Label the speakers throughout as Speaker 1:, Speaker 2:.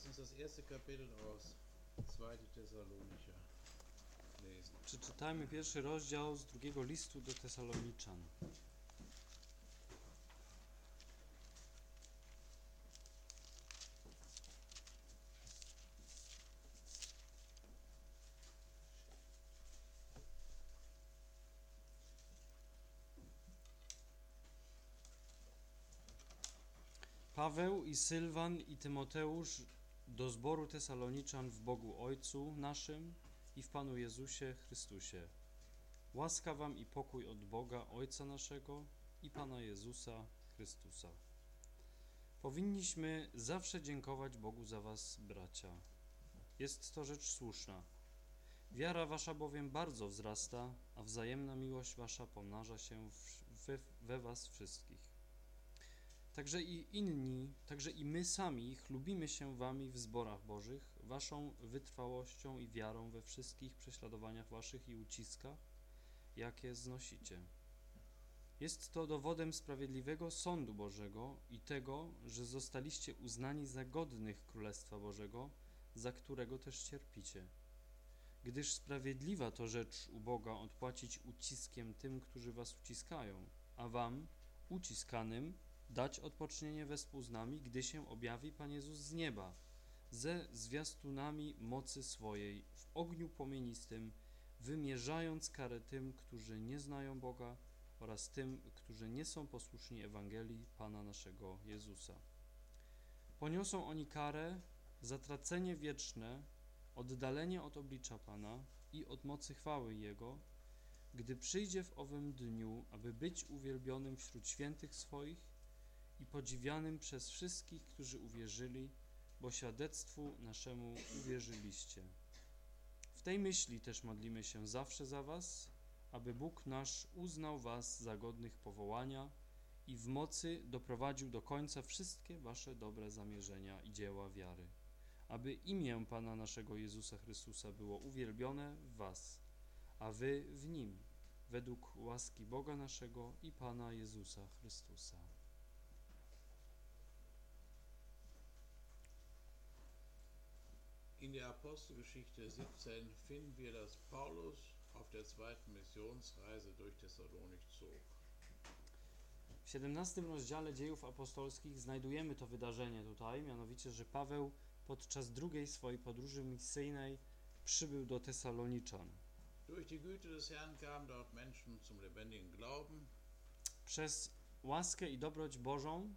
Speaker 1: Lass uns das erste Kapitel aus 2. Thessalonicher lesen.
Speaker 2: Przeczytajmy pierwszy rozdział z drugiego listu do Tesaloniczan. Paweł i Sylwan i Tymoteusz do zboru Tesaloniczan w Bogu Ojcu naszym i w Panu Jezusie Chrystusie. Łaska wam i pokój od Boga Ojca naszego i Pana Jezusa Chrystusa. Powinniśmy zawsze dziękować Bogu za was, bracia. Jest to rzecz słuszna. Wiara wasza bowiem bardzo wzrasta, a wzajemna miłość wasza pomnaża się we, we was wszystkich. Także i inni, także i my sami chlubimy się wami w zborach bożych, waszą wytrwałością i wiarą we wszystkich prześladowaniach waszych i uciskach, jakie znosicie. Jest to dowodem sprawiedliwego sądu Bożego i tego, że zostaliście uznani za godnych Królestwa Bożego, za którego też cierpicie. Gdyż sprawiedliwa to rzecz u Boga odpłacić uciskiem tym, którzy was uciskają, a wam, uciskanym, dać odpocznienie wespół z nami, gdy się objawi Pan Jezus z nieba, ze zwiastunami mocy swojej, w ogniu płomienistym, wymierzając karę tym, którzy nie znają Boga oraz tym, którzy nie są posłuszni Ewangelii Pana naszego Jezusa. Poniosą oni karę, zatracenie wieczne, oddalenie od oblicza Pana i od mocy chwały Jego, gdy przyjdzie w owym dniu, aby być uwielbionym wśród świętych swoich i podziwianym przez wszystkich, którzy uwierzyli, bo świadectwu naszemu uwierzyliście. W tej myśli też modlimy się zawsze za Was, aby Bóg nasz uznał Was za godnych powołania i w mocy doprowadził do końca wszystkie Wasze dobre zamierzenia i dzieła wiary, aby imię Pana naszego Jezusa Chrystusa było uwielbione w Was, a Wy w Nim, według łaski Boga naszego i Pana Jezusa Chrystusa.
Speaker 1: In der Apostelgeschichte 17 finden wir, dass Paulus auf der zweiten Missionsreise durch Thessalonik zog.
Speaker 2: W 17 rozdziale dziejów apostolskich znajdujemy to wydarzenie tutaj, mianowicie, że Paweł podczas drugiej swojej podróży misyjnej przybył do Tesaloniczan.
Speaker 1: Durch die Güte des Herrn kamen dort Menschen zum lebendigen Glauben.
Speaker 2: Przez łaskę i dobroć Bożą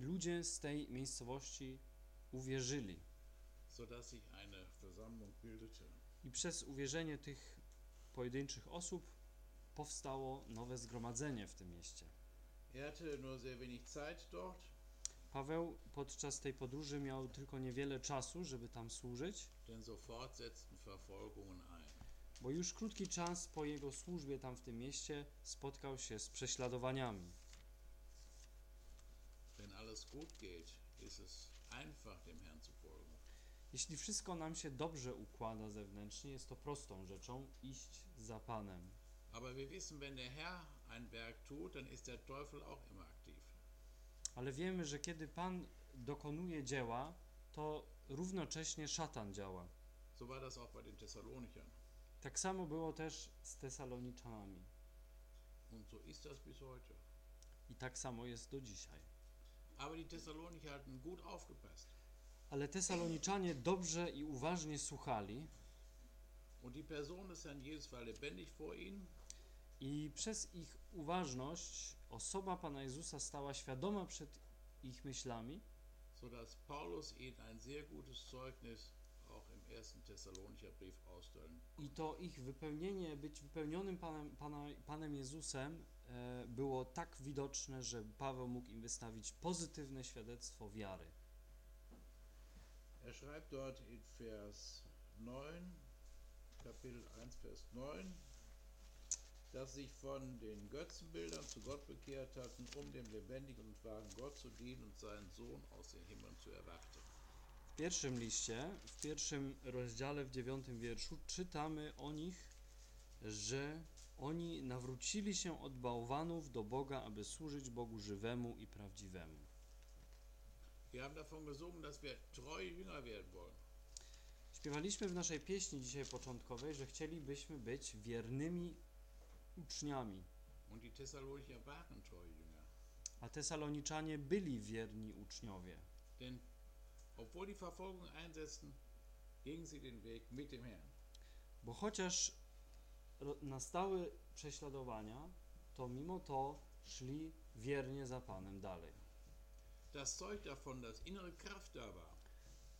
Speaker 2: ludzie z tej miejscowości uwierzyli. I przez uwierzenie tych pojedynczych osób powstało nowe zgromadzenie w tym mieście.
Speaker 1: Er
Speaker 2: Paweł podczas tej podróży miał tylko niewiele czasu, żeby tam służyć, bo już krótki czas po jego służbie tam w tym mieście spotkał się z prześladowaniami.
Speaker 1: Wenn alles gut geht, ist es einfach, dem Herrn zu.
Speaker 2: Jeśli wszystko nam się dobrze układa zewnętrznie, jest to prostą rzeczą iść za Panem.
Speaker 1: Aber wir wissen, wenn der Herr ein Werk tut, dann ist der Teufel auch immer aktiv.
Speaker 2: Ale wiemy, że kiedy Pan dokonuje dzieła, to równocześnie szatan działa.
Speaker 1: So war das auch bei den Thessalonichern.
Speaker 2: Tak samo było też z Tesaloniczanami.
Speaker 1: Und so ist das bis heute.
Speaker 2: I tak samo jest do dzisiaj.
Speaker 1: Aber die Thessalonicher hatten gut aufgepasst.
Speaker 2: Ale Tesaloniczanie dobrze i uważnie słuchali i przez ich uważność osoba Pana Jezusa stała świadoma przed ich myślami,
Speaker 1: sodass Paulus ihnen ein sehr gutes Zeugnis auch im ersten Thessalonicher Brief ausstellen.
Speaker 2: i to ich wypełnienie, być wypełnionym Panem, Pana, Panem Jezusem e, było tak widoczne, że Paweł mógł im wystawić pozytywne świadectwo wiary.
Speaker 1: Er schreibt dort in Vers 9, Kapitel 1, Vers 9, dass sich von den Götzenbildern zu Gott bekehrt hatten, um dem lebendigen und wahren Gott zu dienen und seinen Sohn aus den Himmeln zu erwarten.
Speaker 2: W pierwszym liście, w pierwszym rozdziale, w dziewiątym wierszu czytamy o nich, że oni nawrócili się od bałwanów do Boga, aby służyć Bogu żywemu i prawdziwemu.
Speaker 1: Wir haben davon gesungen, dass wir treue Jünger werden wollen.
Speaker 2: Śpiewaliśmy w naszej pieśni dzisiaj początkowej, że chcielibyśmy być wiernymi uczniami, a Tesaloniczanie byli wierni uczniowie.
Speaker 1: Denn obwohl die Verfolgung einsetzten, gingen sie den Weg mit dem Herrn.
Speaker 2: Bo chociaż nastały prześladowania, to mimo to szli wiernie za Panem dalej.
Speaker 1: Das zeugt davon, dass innere Kraft da war.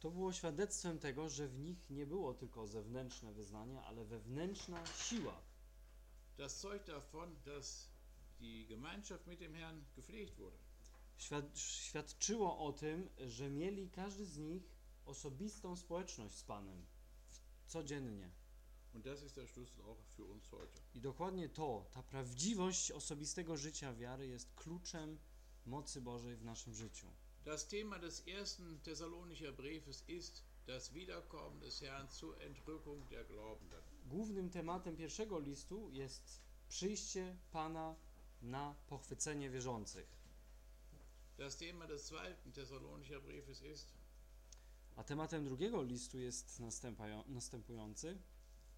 Speaker 2: To było świadectwem tego, że w nich nie było tylko zewnętrzne wyznanie, ale wewnętrzna siła.
Speaker 1: Das zeugt davon, dass die Gemeinschaft mit dem Herrn gepflegt wurde.
Speaker 2: Świad- świadczyło o tym, że mieli każdy z nich osobistą społeczność z Panem codziennie. I dokładnie to, ta prawdziwość osobistego życia wiary jest kluczem mocy Bożej w naszym życiu.
Speaker 1: Das Thema des ersten Thessalonicher Briefes ist das Wiederkommen des Herrn zur Entrückung der Glaubenden.
Speaker 2: Głównym tematem pierwszego listu jest przyjście Pana na pochwycenie wierzących.
Speaker 1: Das Thema des zweiten Thessalonicher Briefes ist
Speaker 2: A tematem drugiego listu jest następujący: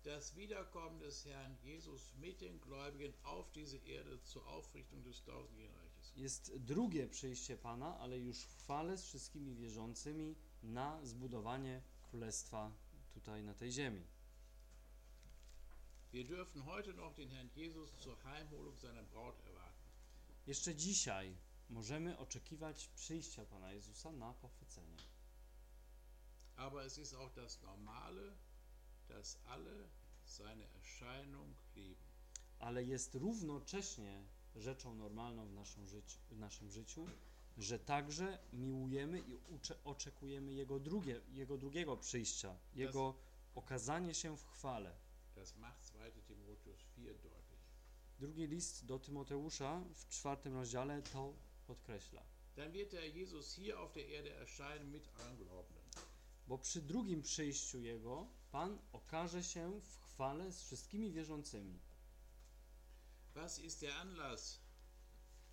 Speaker 1: das Wiederkommen des Herrn Jesus mit den Gläubigen auf diese Erde zur Aufrichtung des tausendjährigen.
Speaker 2: Jest drugie przyjście Pana, ale już w chwale z wszystkimi wierzącymi na zbudowanie królestwa tutaj na tej ziemi.
Speaker 1: Wir dürfen heute noch den Herrn Jesus zur Heimholung seiner Braut erwarten.
Speaker 2: Jeszcze dzisiaj możemy oczekiwać przyjścia Pana Jezusa na pochwycenie.
Speaker 1: Aber es ist auch das Normale, dass alle seine Erscheinung lieben.
Speaker 2: ale jest równocześnie rzeczą normalną w naszym życiu, w naszym życiu że także miłujemy i ucze, oczekujemy Jego, drugie, Jego drugiego przyjścia, Jego okazanie się w chwale.
Speaker 1: Das macht 2 Timotheus 4 deutlich.
Speaker 2: Drugi list do Tymoteusza w czwartym rozdziale to podkreśla.
Speaker 1: Dann wird der Jesus hier auf der Erde erscheinen mit allen Glaubenden.
Speaker 2: Bo przy drugim przyjściu Jego Pan okaże się w chwale z wszystkimi wierzącymi.
Speaker 1: Was ist der Anlass?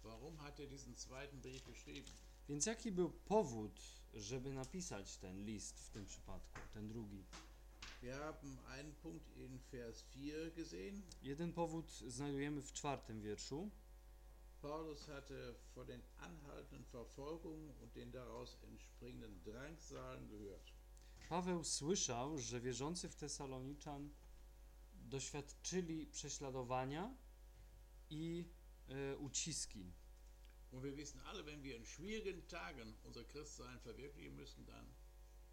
Speaker 1: Warum hat er diesen zweiten Brief geschrieben?
Speaker 2: Więc jaki był powód, żeby napisać ten list w tym przypadku, ten drugi?
Speaker 1: Wir haben einen Punkt in Vers 4 gesehen.
Speaker 2: Jeden powód znajdujemy w czwartym wierszu.
Speaker 1: Paulus hatte von den anhaltenden Verfolgungen und den daraus entspringenden Drangsalen gehört.
Speaker 2: Paweł słyszał, że wierzący w Tesaloniczan doświadczyli prześladowania i e, uciski.
Speaker 1: Und wir wissen alle, wenn wir in schwierigen Tagen unser Christsein verwirklichen müssen, dann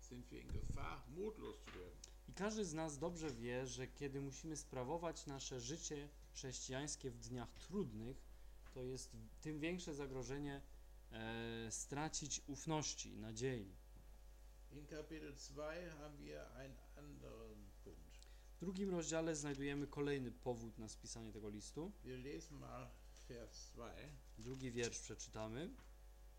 Speaker 1: sind wir in Gefahr, mutlos zu werden.
Speaker 2: I każdy z nas dobrze wie, że kiedy musimy sprawować nasze życie chrześcijańskie w dniach trudnych, to jest tym większe zagrożenie e, stracić ufności, nadziei.
Speaker 1: In Kapitel 2 haben wir.
Speaker 2: W drugim rozdziale znajdujemy kolejny powód na spisanie tego listu.
Speaker 1: Wir lesen mal Vers 2.
Speaker 2: Drugi wiersz przeczytamy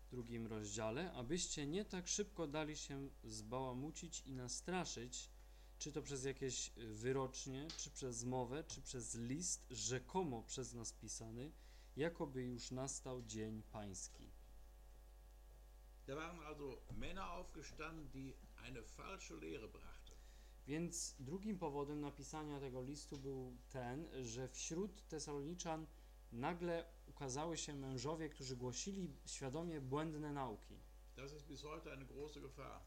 Speaker 2: w drugim rozdziale, abyście nie tak szybko dali się zbałamucić i nastraszyć, czy to przez jakieś y, wyrocznie, czy przez mowę, czy przez list rzekomo przez nas pisany, jakoby już nastał dzień pański.
Speaker 1: Da waren also Männer aufgestanden, die eine falsche Lehre brachten.
Speaker 2: Więc drugim powodem napisania tego listu był ten, że wśród Tesaloniczan nagle ukazały się mężowie, którzy głosili świadomie błędne nauki.
Speaker 1: Das ist bis heute eine große Gefahr.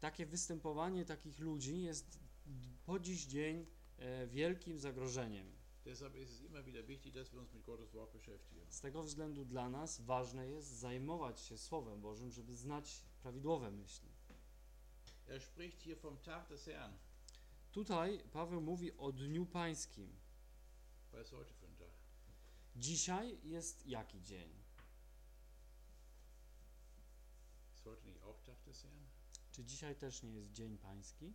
Speaker 2: takie występowanie takich ludzi jest po dziś dzień e, wielkim zagrożeniem. Z tego względu dla nas ważne jest zajmować się Słowem Bożym, żeby znać prawidłowe myśli.
Speaker 1: Er spricht hier vom Tag des Herrn.
Speaker 2: Tutaj Paweł mówi o Dniu Pańskim.
Speaker 1: Was heute für ein Tag?
Speaker 2: Dzisiaj jest jaki dzień?
Speaker 1: Ist heute nicht auch Tag des Herrn?
Speaker 2: Czy dzisiaj też nie jest Dzień Pański?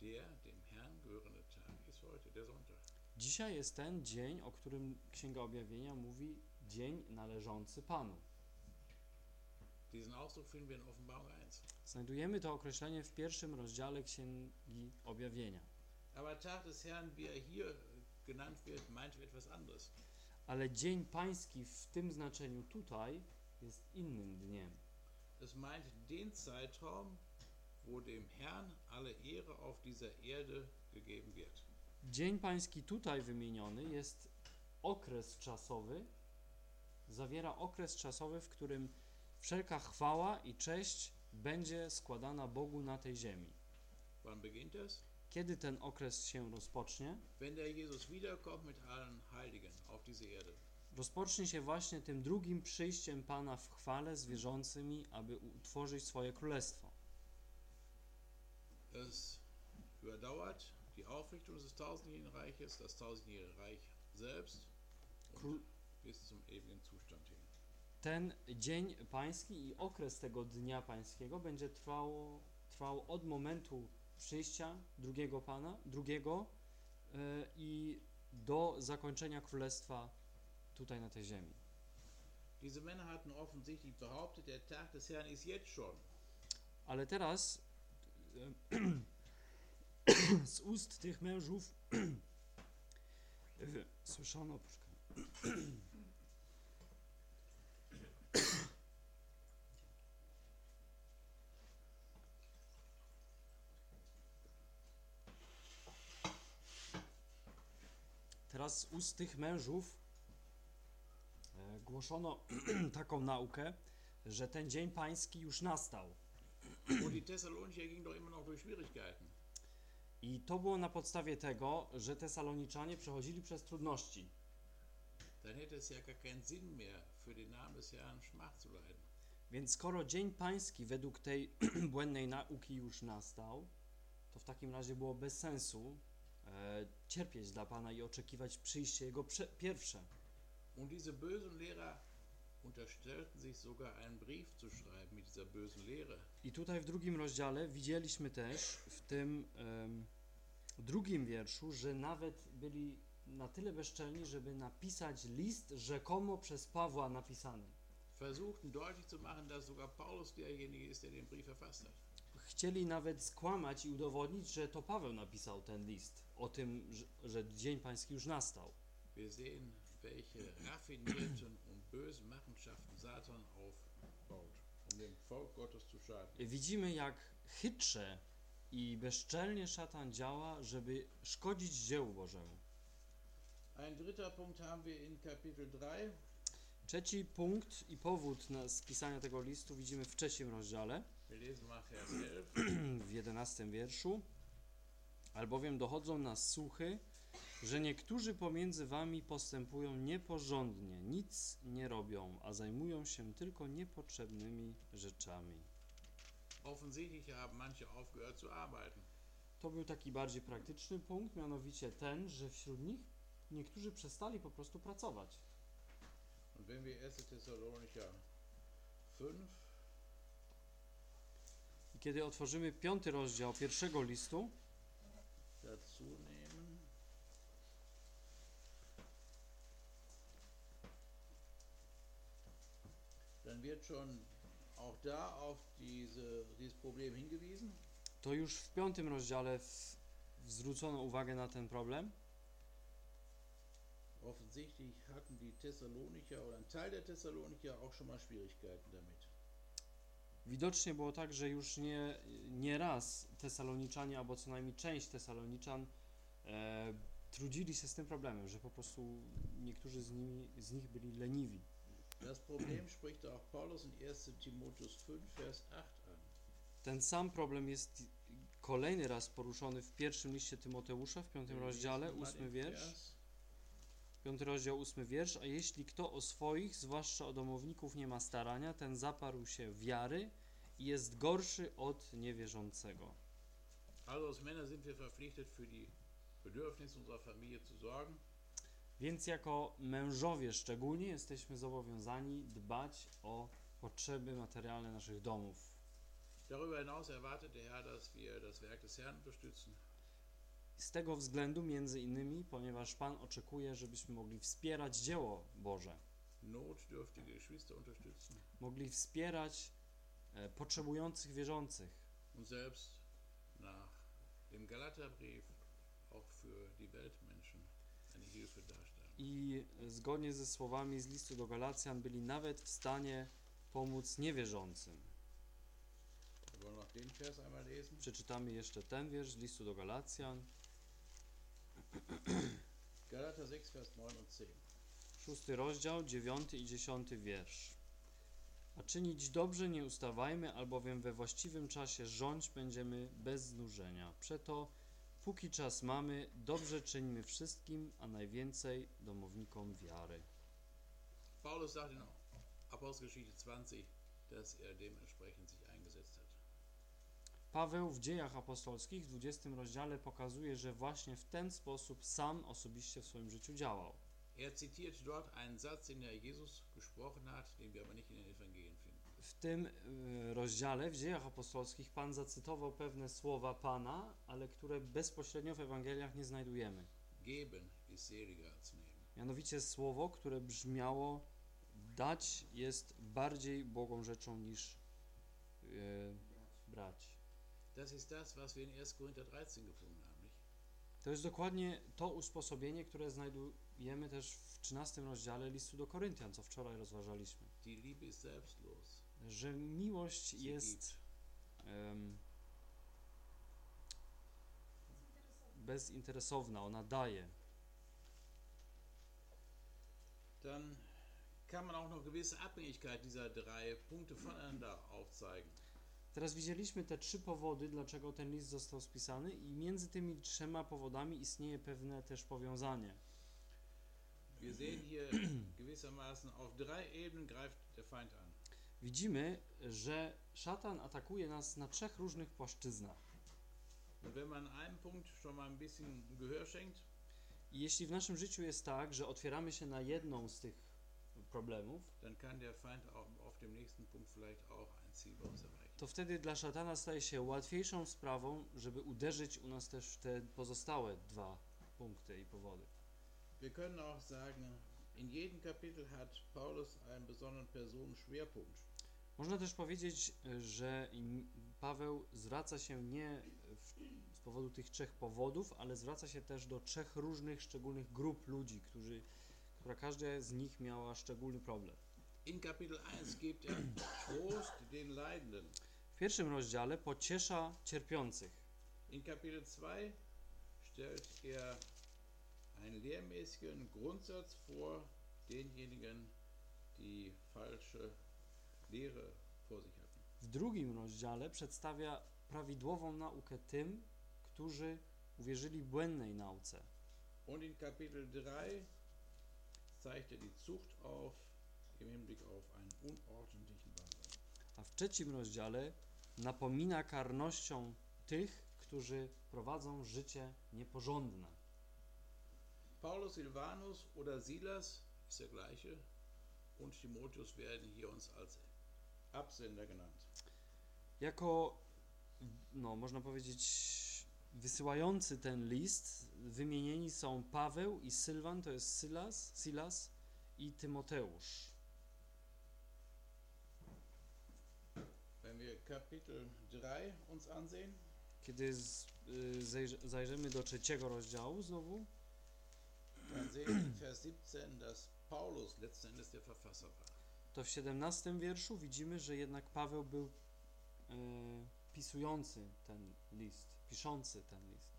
Speaker 1: Der dem Herrn gehörende Tag ist heute der Sonntag.
Speaker 2: Dzisiaj jest ten dzień, o którym Księga Objawienia mówi dzień należący Panu.
Speaker 1: Diesen Ausdruck finden wir in Offenbarung 1.
Speaker 2: Znajdujemy to określenie w pierwszym rozdziale Księgi Objawienia.
Speaker 1: Er.
Speaker 2: Ale Dzień Pański w tym znaczeniu tutaj jest innym dniem.
Speaker 1: es meint den Zeitraum, wo dem Herrn alle Ehre auf dieser Erde gegeben wird.
Speaker 2: Dzień Pański tutaj wymieniony jest okres czasowy, zawiera okres czasowy, w którym wszelka chwała i cześć będzie składana Bogu na tej ziemi. Kiedy ten okres się rozpocznie? Rozpocznie się właśnie tym drugim przyjściem Pana w chwale z wierzącymi, aby utworzyć swoje królestwo.
Speaker 1: Es überdauert die Aufrichtung des tausendjährigen Reiches, das tausendjährige Reich selbst bis zum ewigen Zustand hin.
Speaker 2: Ten dzień pański i okres tego dnia pańskiego będzie trwało, trwał od momentu przyjścia drugiego Pana, drugiego e, i do zakończenia królestwa tutaj na tej ziemi.
Speaker 1: Diese Männer hatten offensichtlich behauptet, der Tag des Herrn ist jetzt schon.
Speaker 2: Ale teraz e, z ust tych mężów słyszono, poczekaj. Teraz z ust tych mężów e, głoszono taką naukę, że ten dzień pański już nastał. I to było na podstawie tego, że Tesaloniczanie przechodzili przez trudności. Więc skoro dzień pański według tej błędnej nauki już nastał, to w takim razie było bez sensu cierpieć dla Pana i oczekiwać przyjście Jego pierwsze.
Speaker 1: Und diese bösen Lehrer unterstellten sich sogar einen Brief zu schreiben mit dieser bösen Lehre.
Speaker 2: I tutaj w drugim rozdziale widzieliśmy też w tym em, drugim wierszu, że nawet byli na tyle bezczelni, żeby napisać list rzekomo przez Pawła napisany.
Speaker 1: Versuchten deutlich zu machen, dass sogar Paulus derjenige ist, der den Brief verfasst hat.
Speaker 2: Chcieli nawet skłamać i udowodnić, że to Paweł napisał ten list o tym, że, że Dzień Pański już nastał.
Speaker 1: Wir sehen, welche raffinierten und bösen Machenschaften Satan aufbaut, um dem Volk Gottes zu schaden.
Speaker 2: Widzimy, jak chytrze i bezczelnie szatan działa, żeby szkodzić dziełu Bożemu.
Speaker 1: Ein dritter Punkt haben wir in Kapitel 3.
Speaker 2: Trzeci punkt i powód na spisania tego listu widzimy w trzecim rozdziale,
Speaker 1: Wir lesen mal Vers 11.
Speaker 2: w jedenastym wierszu. Albowiem dochodzą nas słuchy, że niektórzy pomiędzy wami postępują nieporządnie, nic nie robią, a zajmują się tylko niepotrzebnymi rzeczami.
Speaker 1: Offensichtlich haben manche aufgehört zu arbeiten.
Speaker 2: To był taki bardziej praktyczny punkt, mianowicie ten, że wśród nich niektórzy przestali po prostu pracować.
Speaker 1: Und wenn wir 1. Thessalonicher 5,
Speaker 2: I kiedy otworzymy piąty rozdział pierwszego listu, to już w piątym rozdziale w, zwrócono uwagę na ten problem.
Speaker 1: Offensichtlich hatten die Thessalonicher oder ein Teil der Thessalonicher auch schon mal Schwierigkeiten damit.
Speaker 2: Widocznie było tak, że już nie, nie raz Tesaloniczanie, albo co najmniej część Tesaloniczan e, trudzili się z tym problemem, że po prostu niektórzy z, nimi, z nich byli leniwi.
Speaker 1: Das Problem spricht auch Paulus in 1. Timotheus 5, Vers 8 an.
Speaker 2: Ten sam problem jest kolejny raz poruszony w pierwszym liście Tymoteusza, w piątym rozdziale, ósmy wiersz. Piąty rozdział, ósmy wiersz. A jeśli kto o swoich, zwłaszcza o domowników, nie ma starania, ten zaparł się wiary jest gorszy od niewierzącego.
Speaker 1: Also als Männer sind wir verpflichtet, für die Bedürfnisse unserer Familie zu sorgen.
Speaker 2: Więc jako mężowie szczególnie jesteśmy zobowiązani dbać o potrzeby materialne naszych domów.
Speaker 1: Darüber hinaus erwartet der Herr, dass wir das Werk des Herrn unterstützen.
Speaker 2: Z tego względu, między innymi, ponieważ Pan oczekuje, żebyśmy mogli wspierać dzieło Boże,
Speaker 1: Geschwister unterstützen
Speaker 2: mogli wspierać potrzebujących wierzących.
Speaker 1: und selbst nach dem Galaterbrief auch für die Weltmenschen eine Hilfe darstellen.
Speaker 2: I zgodnie ze słowami z listu do Galacjan byli nawet w stanie pomóc niewierzącym. Przeczytamy jeszcze ten wiersz z listu do Galacjan,
Speaker 1: Galater 6, Vers 9 und 10.
Speaker 2: szósty rozdział, dziewiąty i dziesiąty wiersz. A czynić dobrze nie ustawajmy, albowiem we właściwym czasie rządź będziemy bez znużenia. Przeto, póki czas mamy, dobrze czyńmy wszystkim, a najwięcej domownikom wiary.
Speaker 1: Paulus sagt in Apostelgeschichte 20, dass er dementsprechend sich eingesetzt hat.
Speaker 2: Paweł w dziejach apostolskich w 20 rozdziale pokazuje, że właśnie w ten sposób sam osobiście w swoim życiu działał.
Speaker 1: Er zitiert dort einen Satz, den der Jesus gesprochen hat, den wir aber nicht in den Evangelien finden.
Speaker 2: W tym y, rozdziale w dziejach apostolskich Pan zacytował pewne słowa Pana, ale które bezpośrednio w Ewangeliach nie znajdujemy.
Speaker 1: Geben ist seliger als nehmen.
Speaker 2: Mianowicie słowo, które brzmiało dać jest bardziej błogą rzeczą niż y, brać.
Speaker 1: Das ist das, was wir in 1. Korinther 13 gefunden haben. Nicht?
Speaker 2: To jest dokładnie to usposobienie, które znajdujemy też w 13 rozdziale listu do Koryntian, co wczoraj rozważaliśmy. Że miłość jest em, bezinteresowna, ona daje.
Speaker 1: Dann kann man auch noch gewisse Abhängigkeit dieser drei Punkte voneinander aufzeigen.
Speaker 2: Teraz widzieliśmy te trzy powody, dlaczego ten list został spisany, i między tymi trzema powodami istnieje pewne też powiązanie.
Speaker 1: Wir sehen hier gewissermaßen auf drei Ebenen greift der Feind an.
Speaker 2: Widzimy, że szatan atakuje nas na trzech różnych płaszczyznach.
Speaker 1: Und wenn man Punkt schon mal ein bisschen Gehör schenkt,
Speaker 2: jeśli w naszym życiu jest tak, że otwieramy się na jedną z tych problemów,
Speaker 1: dann kann der Feind auch auf dem nächsten Punkt vielleicht auch ein Ziel bei uns erreichen.
Speaker 2: to wtedy dla szatana staje się łatwiejszą sprawą, żeby uderzyć u nas też w te pozostałe dwa punkty i powody.
Speaker 1: Wir können auch sagen, in jedem Kapitel hat Paulus einen besonderen Personenschwerpunkt.
Speaker 2: Można też powiedzieć, że Paweł zwraca się nie w, z powodu tych trzech powodów, ale zwraca się też do trzech różnych, szczególnych grup ludzi, którzy, która każda z nich miała szczególny problem.
Speaker 1: In Kapitel 1 gibt er Trost den Leidenden.
Speaker 2: W pierwszym rozdziale pociesza cierpiących.
Speaker 1: In Kapitel 2 stellt er einen lehrmäßigen Grundsatz vor denjenigen, die falsche Lehre vor sich hatten.
Speaker 2: W drugim rozdziale przedstawia prawidłową naukę tym, którzy uwierzyli błędnej nauce.
Speaker 1: Und in Kapitel 3 zeigt er die Zucht auf im Hinblick auf einen unordentlichen Wandel.
Speaker 2: A w trzecim rozdziale napomina karnością tych, którzy prowadzą życie nieporządne.
Speaker 1: Paulus, Silvanus oder Silas ist der gleiche und Timotheus werden hier uns als Absender genannt.
Speaker 2: Jako, no, można powiedzieć, wysyłający ten list wymienieni są Paweł i Sylwan, to jest Sylas, Silas i Tymoteusz.
Speaker 1: Wenn wir Kapitel 3 uns ansehen,
Speaker 2: Kiedy z, y, zajrz- zajrzymy do trzeciego rozdziału znowu, to w 17 wierszu widzimy, że jednak Paweł był y, pisujący ten list, piszący ten list.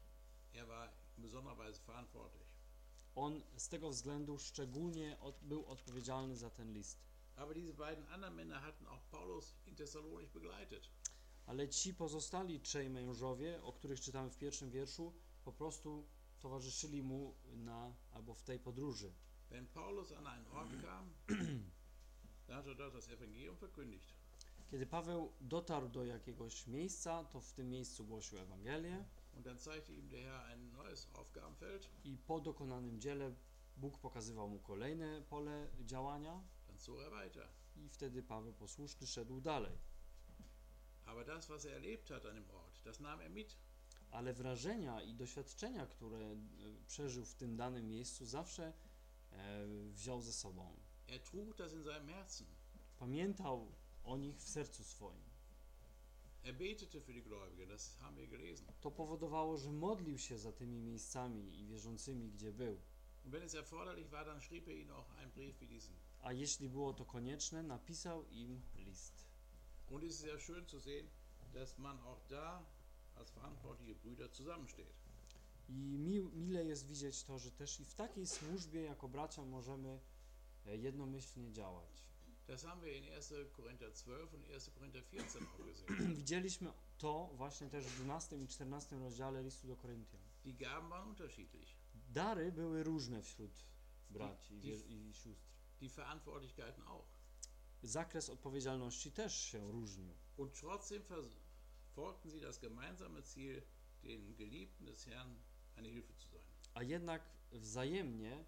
Speaker 1: Er war in besonderer Weise verantwortlich.
Speaker 2: On z tego względu szczególnie od, był odpowiedzialny za ten list.
Speaker 1: Aber diese beiden anderen Männer hatten auch Paulus in Thessalonich begleitet.
Speaker 2: Ale ci pozostali trzej mężowie, o których czytamy w pierwszym wierszu, po prostu towarzyszyli mu na albo w tej podróży.
Speaker 1: Wenn Paulus an einen Ort kam, hat er dort das Evangelium verkündigt.
Speaker 2: Kiedy Paweł dotarł do jakiegoś miejsca, to w tym miejscu głosił Ewangelię
Speaker 1: Und dann zeigte ihm der Herr ein neues Aufgabenfeld.
Speaker 2: i po dokonanym dziele Bóg pokazywał mu kolejne pole działania
Speaker 1: Dann zog er weiter.
Speaker 2: i wtedy Paweł posłuszny szedł dalej.
Speaker 1: Aber das, was er erlebt hat an dem Ort, das nahm er mit.
Speaker 2: Ale wrażenia i doświadczenia, które e, przeżył w tym danym miejscu, zawsze e, wziął ze sobą.
Speaker 1: Er trug das in seinem Herzen.
Speaker 2: Pamiętał o nich w sercu swoim.
Speaker 1: Er betete für die Gläubigen, das haben wir gelesen.
Speaker 2: To powodowało, że modlił się za tymi miejscami i wierzącymi, gdzie był.
Speaker 1: Und wenn es erforderlich war, dann schrieb er ihnen auch einen Brief wie diesen.
Speaker 2: A jeśli było to konieczne, napisał im list.
Speaker 1: Und es ist sehr schön zu sehen, dass man auch da als verantwortliche Brüder zusammensteht.
Speaker 2: I mi, mile jest widzieć to, że też i w takiej służbie jako bracia możemy e, jednomyślnie działać.
Speaker 1: Das haben wir in 1. Korinther 12 und 1. Korinther 14 auch gesehen.
Speaker 2: Widzieliśmy to właśnie też w 12 i 14 rozdziale listu do Koryntian.
Speaker 1: Die Gaben waren unterschiedlich.
Speaker 2: Dary były różne wśród braci i, wie- i sióstr.
Speaker 1: Die Verantwortlichkeiten auch.
Speaker 2: Zakres odpowiedzialności też się różnił.
Speaker 1: Und trotzdem verfolgten sie das gemeinsame Ziel, den Geliebten des Herrn eine Hilfe zu sein.
Speaker 2: A jednak wzajemnie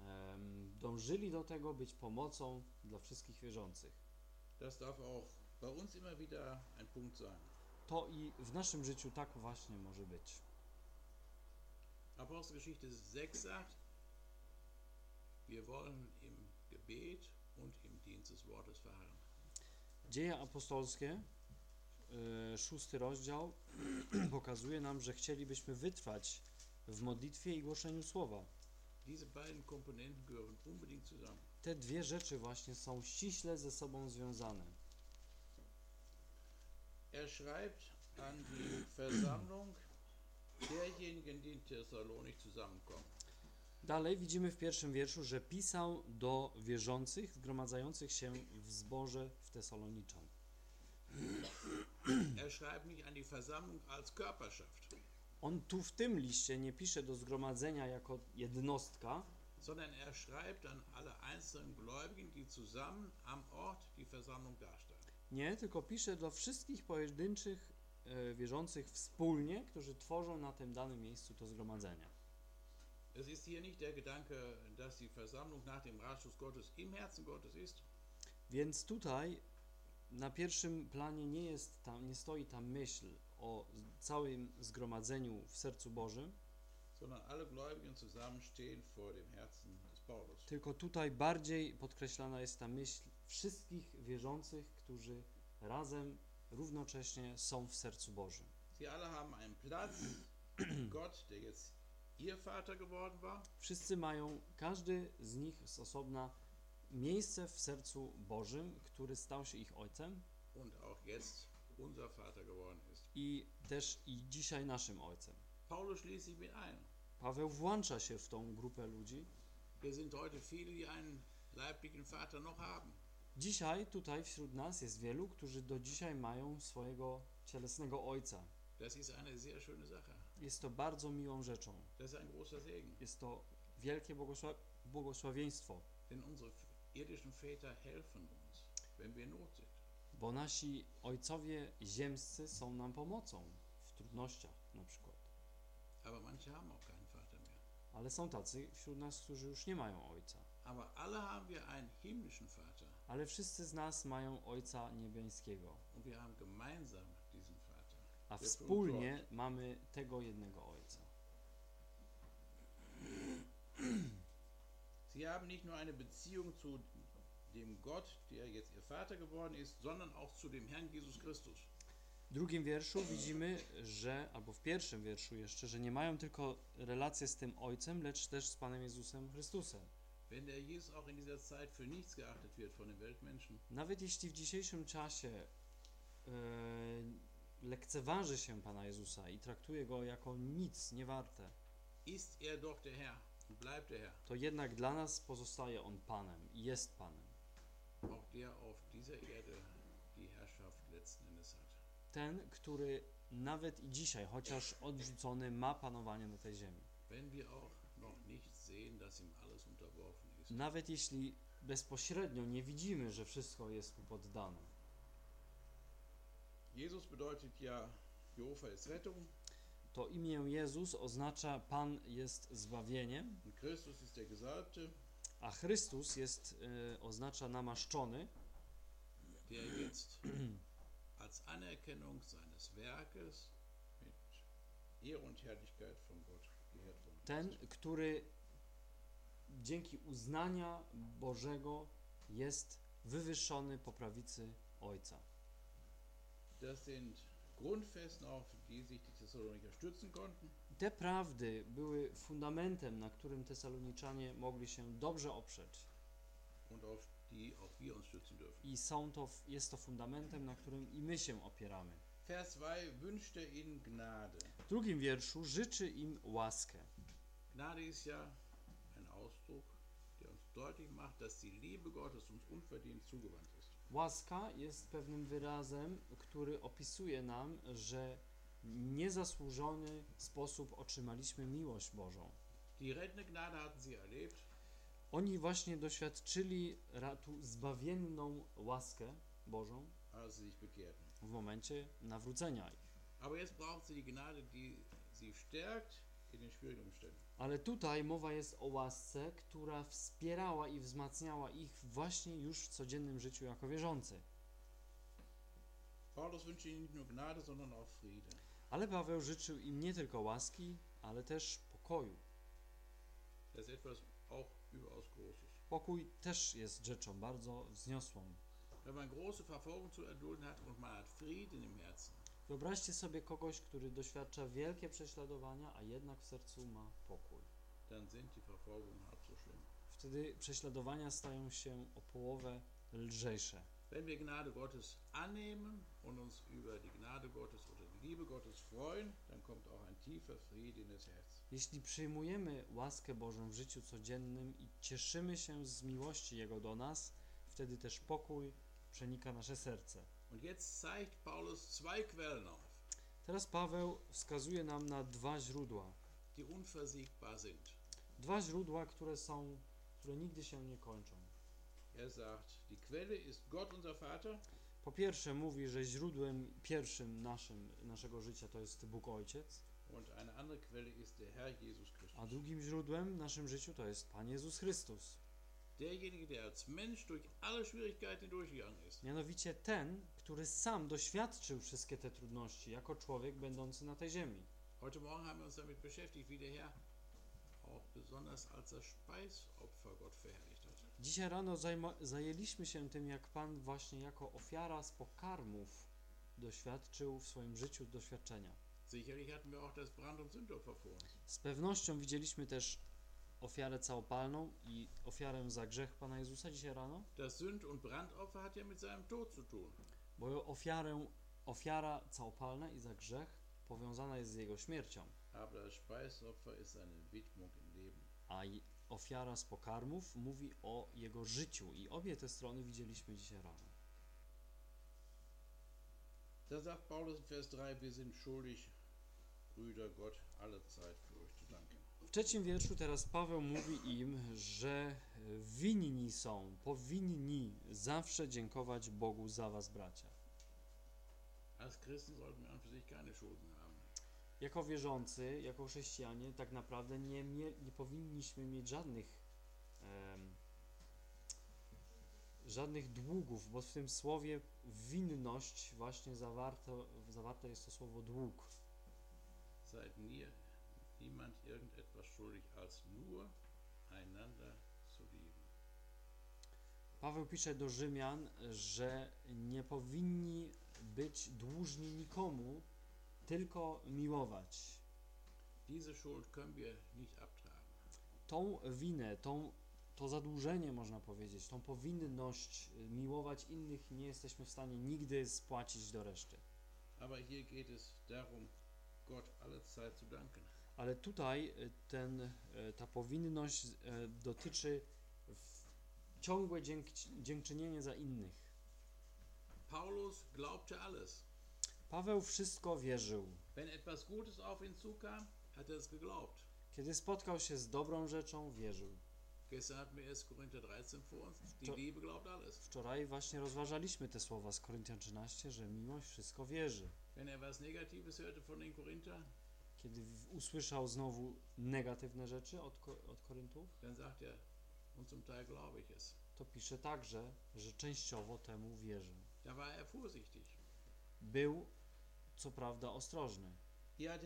Speaker 2: em, dążyli do tego być pomocą dla wszystkich wierzących.
Speaker 1: Das darf auch bei uns immer wieder ein Punkt sein.
Speaker 2: To i w naszym życiu tak właśnie może być.
Speaker 1: Apostelgeschichte 6 sagt, wir wollen im Gebet und im Dienst des Wortes verharren.
Speaker 2: Dzieje apostolskie, szósty rozdział, pokazuje nam, że chcielibyśmy wytrwać w modlitwie i głoszeniu słowa. Te dwie rzeczy właśnie są ściśle ze sobą związane.
Speaker 1: Er schreibt an die Versammlung derjenigen, die in Thessalonik zusammenkommen.
Speaker 2: Dalej widzimy w pierwszym wierszu, że pisał do wierzących zgromadzających się w zborze w Tesaloniczan.
Speaker 1: Er schreibt nicht an die Versammlung als Körperschaft,
Speaker 2: On tu w tym liście nie pisze do zgromadzenia jako jednostka,
Speaker 1: sondern er schreibt an alle einzelnen Gläubigen, die zusammen am Ort die Versammlung darstellen.
Speaker 2: nie, tylko pisze do wszystkich pojedynczych e, wierzących wspólnie, którzy tworzą na tym danym miejscu to zgromadzenie.
Speaker 1: Es ist hier nicht der Gedanke, dass die Versammlung nach dem Ratschluss Gottes im Herzen Gottes ist,
Speaker 2: Więc tutaj na pierwszym planie nie jest tam, nie stoi ta myśl o całym zgromadzeniu w sercu Bożym, tylko tutaj bardziej podkreślana jest ta myśl wszystkich wierzących, którzy razem równocześnie są w sercu Bożym. Wszyscy mają, każdy z nich z osobna, miejsce w sercu Bożym, który stał się ich ojcem i też i dzisiaj naszym ojcem.
Speaker 1: Paulus schließt sich mit ein.
Speaker 2: Paweł włącza się w tą grupę ludzi.
Speaker 1: Hier sind heute viele, die einen leiblichen Vater noch haben.
Speaker 2: Dzisiaj tutaj wśród nas jest wielu, którzy do dzisiaj mają swojego cielesnego ojca.
Speaker 1: Das ist eine sehr schöne Sache.
Speaker 2: Jest to bardzo miłą rzeczą.
Speaker 1: Das ist ein großer Segen.
Speaker 2: Jest to wielkie błogosła- błogosławieństwo,
Speaker 1: Denn unsere irdischen Väter helfen uns, wenn wir in Not sind.
Speaker 2: bo nasi ojcowie ziemscy są nam pomocą w trudnościach na przykład.
Speaker 1: Aber manche haben auch keinen Vater mehr.
Speaker 2: Ale są tacy wśród nas, którzy już nie mają ojca.
Speaker 1: Aber alle haben wir einen himmlischen Vater.
Speaker 2: Ale wszyscy z nas mają ojca niebiańskiego,
Speaker 1: Und wir haben gemeinsam diesen Vater.
Speaker 2: a wspólnie mamy tego jednego ojca.
Speaker 1: Sie haben nicht nur eine Beziehung zu dem Gott, der jetzt ihr Vater geworden ist, sondern auch zu dem Herrn Jesus Christus.
Speaker 2: W drugim wierszu widzimy, że, albo w pierwszym wierszu jeszcze, że nie mają tylko relacje z tym Ojcem, lecz też z Panem Jezusem Chrystusem.
Speaker 1: Wenn der Jesus auch in dieser Zeit für nichts geachtet wird von den Weltmenschen,
Speaker 2: Nawet jeśli w dzisiejszym czasie e, lekceważy się Pana Jezusa i traktuje Go jako nic niewarte,
Speaker 1: ist er doch der Herr Herr,
Speaker 2: to jednak dla nas pozostaje On Panem i jest Panem. Ten, który nawet i dzisiaj, chociaż odrzucony, ma panowanie na tej ziemi. Nawet jeśli bezpośrednio nie widzimy, że wszystko jest mu poddane.
Speaker 1: Jesus bedeutet ja, Jehova ist Rettung
Speaker 2: To imię Jezus oznacza Pan jest zbawieniem, a Chrystus jest, e, oznacza namaszczony,
Speaker 1: der jetzt als Anerkennung seines Werkes mit Ehre und Herrlichkeit von Gott geehrt worden
Speaker 2: ten, który dzięki uznania Bożego jest wywyższony po prawicy Ojca.
Speaker 1: Das sind Grundfesten, auf die sich die Thessalonicher stützen konnten.
Speaker 2: Te prawdy były fundamentem, na którym Tesaloniczanie mogli się dobrze oprzeć.
Speaker 1: und auf die auch wir uns stützen dürfen.
Speaker 2: I są to, jest to fundamentem, na którym i my się opieramy.
Speaker 1: Vers 2 wünschte ihnen Gnade.
Speaker 2: W drugim wierszu życzy im łaskę.
Speaker 1: Gnade ist ja ein Ausdruck, der uns deutlich macht, dass die Liebe Gottes uns unverdient zugewandt ist.
Speaker 2: Łaska jest pewnym wyrazem, który opisuje nam, że niezasłużony sposób otrzymaliśmy miłość Bożą.
Speaker 1: Die rettende Gnade hatten sie erlebt,
Speaker 2: Oni właśnie doświadczyli ratu zbawienną łaskę Bożą w momencie nawrócenia ich.
Speaker 1: Aber jetzt braucht sie die Gnade, die sie stärkt
Speaker 2: Ale tutaj mowa jest o łasce, która wspierała i wzmacniała ich właśnie już w codziennym życiu jako wierzący. Ale Paweł życzył im nie tylko łaski, ale też pokoju. Pokój też jest rzeczą bardzo wzniosłą.
Speaker 1: Wenn man große Verfolgung zu erdulden hat und man hat Frieden im Herzen,
Speaker 2: Wyobraźcie sobie kogoś, który doświadcza wielkie prześladowania, a jednak w sercu ma pokój. Wtedy prześladowania stają się o połowę lżejsze.
Speaker 1: Wenn wir Gnade Gottes annehmen und uns über die Gnade Gottes oder die Liebe Gottes freuen, dann kommt auch ein tiefer Friede in das Herz.
Speaker 2: Jeśli przyjmujemy łaskę Bożą w życiu codziennym i cieszymy się z miłości Jego do nas, wtedy też pokój przenika nasze serce.
Speaker 1: Und jetzt zeigt Paulus zwei Quellen auf,
Speaker 2: Teraz Paweł wskazuje nam na dwa źródła.
Speaker 1: die unversiegbar sind.
Speaker 2: Dwa źródła, które są, które nigdy się nie kończą.
Speaker 1: Er sagt, die Quelle ist Gott unser Vater
Speaker 2: Po pierwsze mówi, że źródłem pierwszym naszym, naszego życia to jest Bóg Ojciec,
Speaker 1: und eine andere Quelle ist der Herr Jesus Christus.
Speaker 2: a drugim źródłem w naszym życiu to jest Pan Jezus Chrystus.
Speaker 1: Derjenige, der als Mensch durch alle Schwierigkeiten ist.
Speaker 2: Mianowicie ten, który sam doświadczył wszystkie te trudności jako człowiek będący na tej ziemi.
Speaker 1: Heute Morgen haben wir uns damit beschäftigt, wie der Herr auch besonders als das Speisopfer Gott verherrlicht hat.
Speaker 2: Dzisiaj rano zajęliśmy się tym, jak Pan właśnie jako ofiara z pokarmów doświadczył w swoim życiu doświadczenia. Z pewnością widzieliśmy też ofiarę całopalną i ofiarę za grzech Pana Jezusa dzisiaj rano,
Speaker 1: Das Sünd- und Brandopfer hat ja mit seinem Tod zu tun.
Speaker 2: bo ofiarę, ofiara całopalna i za grzech powiązana jest z Jego śmiercią,
Speaker 1: Aber das Speisopfer ist seine Widmung im Leben.
Speaker 2: a ofiara z pokarmów mówi o Jego życiu i obie te strony widzieliśmy dzisiaj rano.
Speaker 1: Da sagt Paulus in Vers 3, wir sind schuldig, Brüder Gott, alle Zeit für euch zu danken.
Speaker 2: W trzecim wierszu teraz Paweł mówi im, że winni są, powinni zawsze dziękować Bogu za was, bracia. Jako wierzący, jako chrześcijanie, tak naprawdę nie, mie, nie powinniśmy mieć żadnych em, żadnych długów, bo w tym słowie winność właśnie zawarto, zawarte jest to słowo dług.
Speaker 1: Seid nie, niemand irgendetwas schuldig, als nur einander zu lieben.
Speaker 2: Paweł pisze do Rzymian, że nie powinni być dłużni nikomu, tylko miłować.
Speaker 1: Diese Schuld können wir nicht abtragen.
Speaker 2: Tą winę, tą, to zadłużenie, można powiedzieć, tą powinność miłować innych nie jesteśmy w stanie nigdy spłacić do reszty.
Speaker 1: Aber hier geht es darum, Gott alle Zeit zu danken.
Speaker 2: Ale tutaj y, ten, y, ta powinność y, dotyczy ciągłe dzięk- dziękczynienie za innych.
Speaker 1: Paulus glaubte alles.
Speaker 2: Paweł wszystko wierzył.
Speaker 1: Wenn etwas Gutes auf ihn zukam, hat er es geglaubt.
Speaker 2: Kiedy spotkał się z dobrą rzeczą, wierzył.
Speaker 1: Gestern hatten wir 1. Korinther 13 vor uns. Die
Speaker 2: To-
Speaker 1: Liebe glaubt alles.
Speaker 2: Wczoraj właśnie rozważaliśmy te słowa z Koryntian 13, że miłość wszystko wierzy.
Speaker 1: Wenn er was Negatives hörte von den
Speaker 2: Kiedy usłyszał znowu negatywne rzeczy od, Ko- od Koryntów, to pisze także, że częściowo temu
Speaker 1: er vorsichtig.
Speaker 2: Był, co prawda, ostrożny.
Speaker 1: Er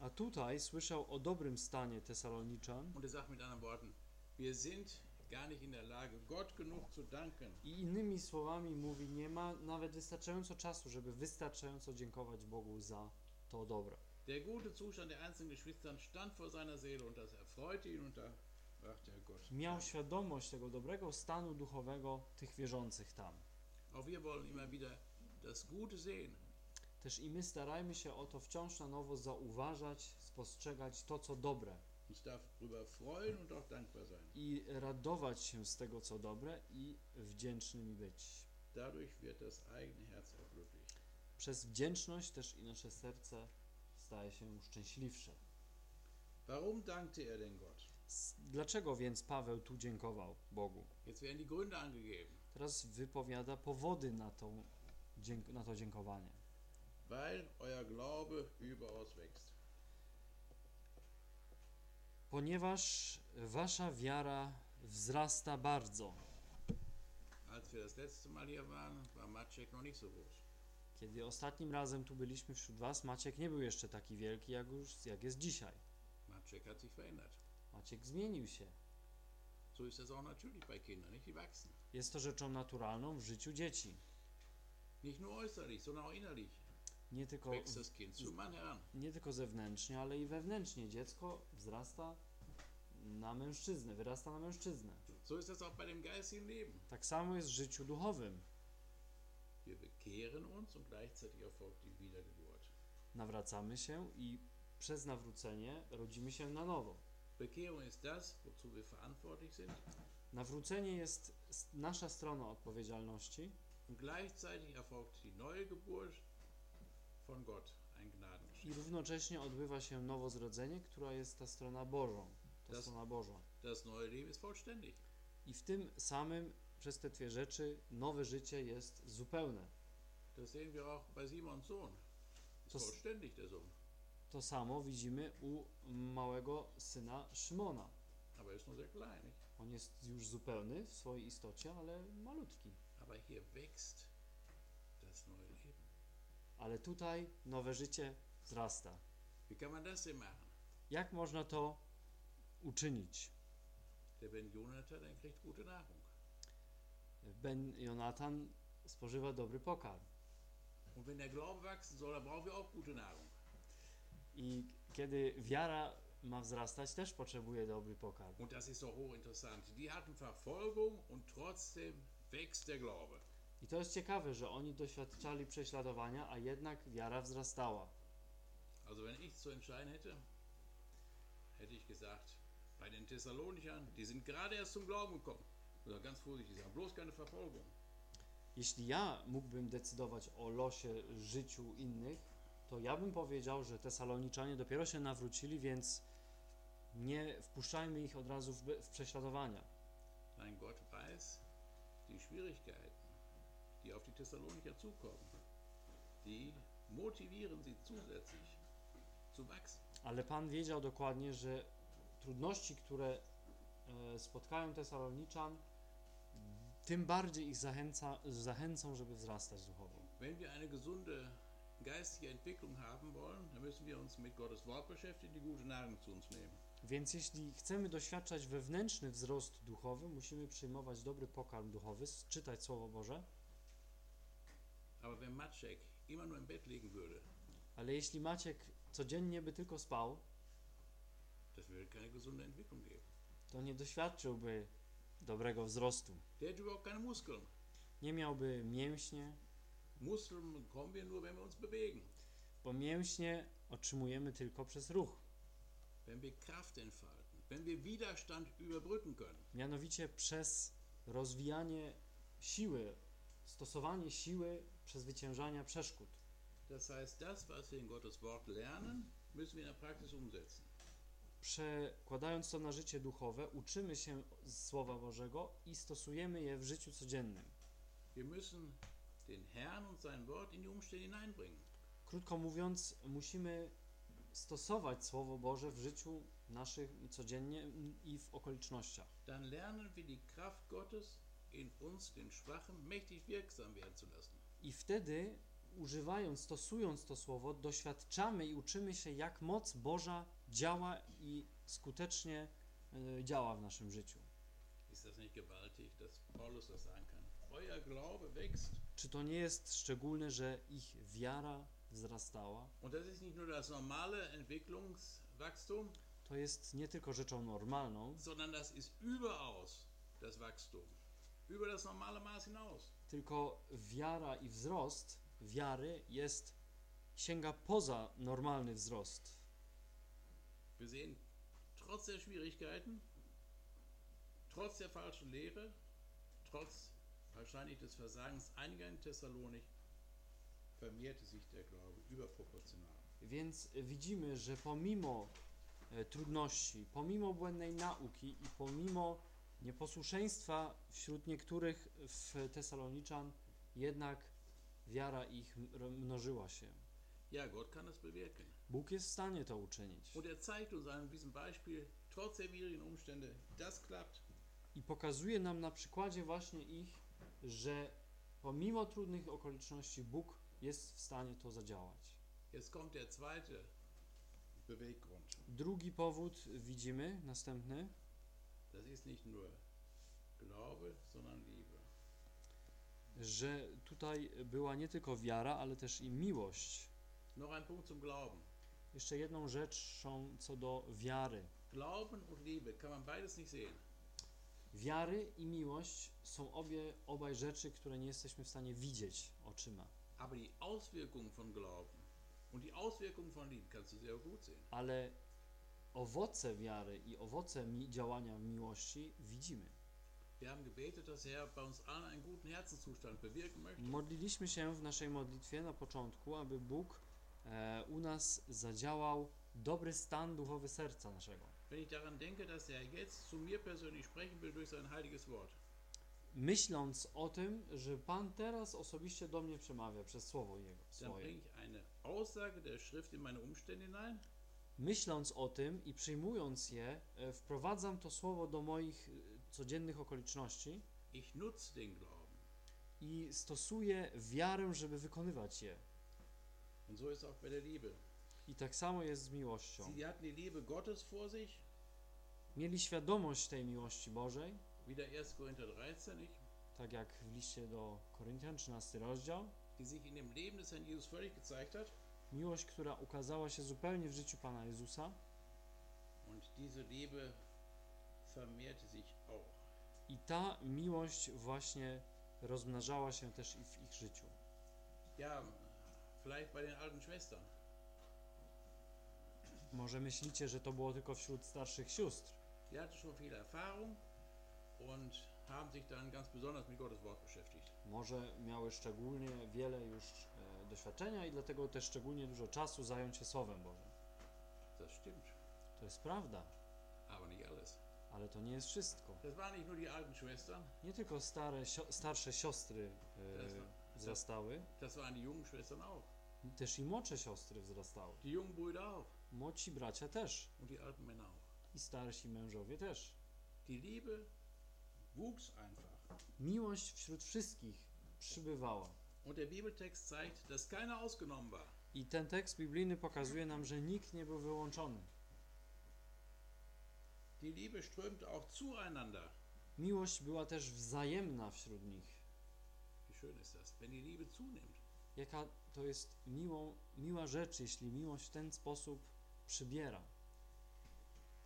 Speaker 2: A tutaj słyszał o dobrym stanie Tesaloniczan.
Speaker 1: Und er sagt mit anderen Worten, wir sind gar nicht in der Lage, Gott genug zu danken.
Speaker 2: i innymi słowami mówi, nie ma nawet wystarczająco czasu, żeby wystarczająco dziękować Bogu za to dobro.
Speaker 1: Der gute Zustand der einzelnen Geschwister stand vor seiner Seele und das erfreute ihn und da brachte er Gott.
Speaker 2: Miał świadomość tego dobrego stanu duchowego tych wierzących tam.
Speaker 1: Auch wir wollen immer wieder das Gute sehen.
Speaker 2: Też i my starajmy się o to wciąż na nowo zauważać, spostrzegać to, co dobre I radować się z tego, co dobre i wdzięcznymi być. Przez wdzięczność też i nasze serce staje się szczęśliwsze.
Speaker 1: Warum dankte er denn Gott?
Speaker 2: S- Dlaczego więc Paweł tu dziękował Bogu? Teraz wypowiada powody na, tą, na to dziękowanie.
Speaker 1: Weil euer Glaube überaus wächst.
Speaker 2: Ponieważ wasza wiara wzrasta bardzo. Kiedy ostatnim razem tu byliśmy wśród was, Maciek nie był jeszcze taki wielki, jak, już, jak jest dzisiaj.
Speaker 1: Maciek hat sich verändert.
Speaker 2: Maciek zmienił się.
Speaker 1: So ist das auch natürlich bei Kindern, nicht? Die wachsen.
Speaker 2: Jest to rzeczą naturalną w życiu dzieci.
Speaker 1: Nicht nur äußerlich, sondern auch innerlich.
Speaker 2: Nie tylko, nie tylko zewnętrznie, ale i wewnętrznie. Dziecko wzrasta na mężczyznę, wyrasta na mężczyznę.
Speaker 1: So ist das auch bei dem geistigen Leben.
Speaker 2: Tak samo jest w życiu duchowym.
Speaker 1: Wir bekehren uns und gleichzeitig erfolgt die Wiedergeburt.
Speaker 2: Nawracamy się i przez nawrócenie rodzimy się na nowo.
Speaker 1: Bekehrung ist das, wozu wir verantwortlich sind.
Speaker 2: Nawrócenie jest nasza strona odpowiedzialności
Speaker 1: Und gleichzeitig erfolgt die neue Geburt von Gott, ein Gnadengeschenk.
Speaker 2: I równocześnie odbywa się nowozrodzenie, która jest ta strona Bożą. Ta
Speaker 1: Das-
Speaker 2: strona Boża.
Speaker 1: Das neue Leben ist vollständig.
Speaker 2: I w tym samym przez te dwie rzeczy nowe życie jest zupełne.
Speaker 1: Das sehen wir auch bei Simons Sohn. Ist
Speaker 2: Das-
Speaker 1: vollständig, der Sohn.
Speaker 2: To samo widzimy u małego syna Szymona.
Speaker 1: Aber er ist nur sehr klein.
Speaker 2: On jest już zupełny w swojej istocie, ale malutki.
Speaker 1: Aber hier wächst.
Speaker 2: Ale tutaj nowe życie wzrasta. Jak można to uczynić?
Speaker 1: Ben Jonathan,
Speaker 2: spożywa dobry pokarm. I kiedy wiara ma wzrastać, też potrzebuje dobry pokarm.
Speaker 1: Und das ist doch hochinteressant. Die hatten Verfolgung und trotzdem wächst der Glaube.
Speaker 2: I to jest ciekawe, że oni doświadczali prześladowania, a jednak wiara wzrastała.
Speaker 1: Also wenn ich zu entscheiden hätte, hätte ich gesagt, bei den Thessalonichern, die sind gerade erst zum Glauben gekommen. Oder ganz vorsichtig sagen, bloß keine Verfolgung.
Speaker 2: Jeśli ja mógłbym decydować o losie, życiu innych, to ja bym powiedział, że Tesaloniczanie dopiero się nawrócili, więc nie wpuszczajmy ich od razu w, w prześladowania.
Speaker 1: Nein, Gott weiß die die auf die Thessalonicher zukommen. Die motivieren sie zusätzlich zu wachsen.
Speaker 2: Ale Pan wiedział dokładnie, że trudności, które e, spotkają Tesaloniczan, tym bardziej ich zachęca, zachęcą, żeby wzrastać duchowo.
Speaker 1: Wenn wir eine gesunde geistige Entwicklung haben wollen, dann müssen wir uns mit Gottes Wort beschäftigen, die gute Nahrung zu uns nehmen.
Speaker 2: Więc jeśli chcemy doświadczać wewnętrzny wzrost duchowy, musimy przyjmować dobry pokarm duchowy, czytać Słowo Boże,
Speaker 1: Aber wenn Maciek immer nur im Bett liegen würde,
Speaker 2: ale jeśli Maciek codziennie by tylko spał,
Speaker 1: das würde keine gesunde Entwicklung geben.
Speaker 2: to nie doświadczyłby dobrego wzrostu.
Speaker 1: Der hätte überhaupt keine Muskeln.
Speaker 2: Nie miałby mięśnie,
Speaker 1: Muskeln bekommen wir nur, wenn wir uns bewegen.
Speaker 2: bo mięśnie otrzymujemy tylko przez ruch.
Speaker 1: Wenn wir Kraft entfalten, wenn wir Widerstand überbrücken können.
Speaker 2: Mianowicie przez rozwijanie siły, stosowanie siły przezwyciężania przeszkód.
Speaker 1: Das heißt, das, was wir in Gottes Wort lernen, müssen wir in der Praxis umsetzen.
Speaker 2: Przekładając to na życie duchowe, uczymy się z Słowa Bożego i stosujemy je w życiu codziennym.
Speaker 1: Wir müssen den Herrn und sein Wort in die Umstände hineinbringen.
Speaker 2: Krótko mówiąc, musimy stosować Słowo Boże w życiu naszych codziennie i w okolicznościach.
Speaker 1: Dann lernen wir die Kraft Gottes in uns, den Schwachen, mächtig wirksam werden zu lassen.
Speaker 2: I wtedy, używając, stosując to słowo, doświadczamy i uczymy się, jak moc Boża działa i skutecznie e, działa w naszym życiu.
Speaker 1: Ist das nicht gewaltig, dass Paulus das sagen kann? Euer Glaube wächst.
Speaker 2: Czy to nie jest szczególne, że ich wiara wzrastała?
Speaker 1: Und das ist nicht nur das normale Entwicklungswachstum,
Speaker 2: To jest nie tylko rzeczą normalną,
Speaker 1: sondern das ist überaus das Wachstum. Über das normale Maß hinaus.
Speaker 2: tylko wiara i wzrost wiary jest sięga poza normalny wzrost.
Speaker 1: Wir sehen, trotz der Schwierigkeiten, trotz der falschen Lehre, trotz wahrscheinlich des Versagens einiger in Thessalonik, vermehrte sich der Glaube überproportional.
Speaker 2: Więc widzimy, że pomimo e, trudności, pomimo błędnej nauki i pomimo nieposłuszeństwa wśród niektórych w Tesaloniczan, jednak wiara ich mnożyła się.
Speaker 1: Ja, Gott kann das bewirken.
Speaker 2: Bóg jest w stanie to uczynić.
Speaker 1: Und er zeigt uns an diesem Beispiel, trotz der widrigen Umstände, das klappt.
Speaker 2: I pokazuje nam na przykładzie właśnie ich, że pomimo trudnych okoliczności Bóg jest w stanie to zadziałać.
Speaker 1: Jetzt kommt der zweite Beweggrund.
Speaker 2: Drugi powód widzimy, następny,
Speaker 1: Das ist nicht nur Glaube, sondern Liebe.
Speaker 2: że tutaj była nie tylko wiara, ale też i miłość.
Speaker 1: Noch ein Punkt zum Glauben.
Speaker 2: Jeszcze jedną rzeczą co do wiary.
Speaker 1: Glauben und Liebe kann man beides nicht sehen.
Speaker 2: Wiary i miłość są obie obaj rzeczy, które nie jesteśmy w stanie widzieć oczyma.
Speaker 1: Aber die Auswirkungen von Glauben und die Auswirkungen von Liebe kannst du sehr gut sehen.
Speaker 2: Ale owoce wiary i owoce działania miłości widzimy. Modliliśmy się w naszej modlitwie na początku, aby Bóg e, u nas zadziałał dobry stan duchowy serca naszego. Myśląc o tym, że Pan teraz osobiście do mnie przemawia przez słowo Jego
Speaker 1: dann
Speaker 2: swoje.
Speaker 1: bringe ich eine Aussage der Schrift in meine Umstände hinein
Speaker 2: Myśląc o tym i przyjmując je, e, wprowadzam to słowo do moich e, codziennych okoliczności
Speaker 1: Ich nutze den Glauben.
Speaker 2: i stosuję wiarę, żeby wykonywać je.
Speaker 1: Und so ist auch bei der Liebe.
Speaker 2: I tak samo jest z miłością.
Speaker 1: Sie hatten die Liebe Gottes vor sich,
Speaker 2: Mieli świadomość tej miłości Bożej,
Speaker 1: wieder 1. Korinther 13, nicht?
Speaker 2: tak jak w liście do Koryntian, 13 rozdział.
Speaker 1: die sich in dem Leben des Herrn Jesus völlig gezeigt hat.
Speaker 2: Miłość, która ukazała się zupełnie w życiu Pana Jezusa i ta miłość właśnie rozmnażała się też i w ich życiu.
Speaker 1: Ja, vielleicht bei den alten Schwestern.
Speaker 2: Może myślicie, że to było tylko wśród starszych sióstr,
Speaker 1: Die hatten schon viel Erfahrung und haben sich dann ganz besonders mit Gottes Wort beschäftigt.
Speaker 2: może miały szczególnie wiele już e, doświadczenia i dlatego też szczególnie dużo czasu zająć się Słowem Bożym. To jest prawda, ale to nie jest wszystko. Nie tylko stare, starsze siostry e, wzrastały, też i młodsze siostry wzrastały. Młodsi bracia też. I starsi mężowie też. Miłość wśród wszystkich przybywała.
Speaker 1: Und der Bibeltext zeigt, dass keiner ausgenommen war.
Speaker 2: I ten tekst biblijny pokazuje nam, że nikt nie był wyłączony.
Speaker 1: Die Liebe strömte auch zueinander.
Speaker 2: Miłość była też wzajemna wśród nich.
Speaker 1: Wie schön ist das, wenn die Liebe zunimmt.
Speaker 2: Jaka to jest miłą, miła rzecz, jeśli miłość w ten sposób przybiera.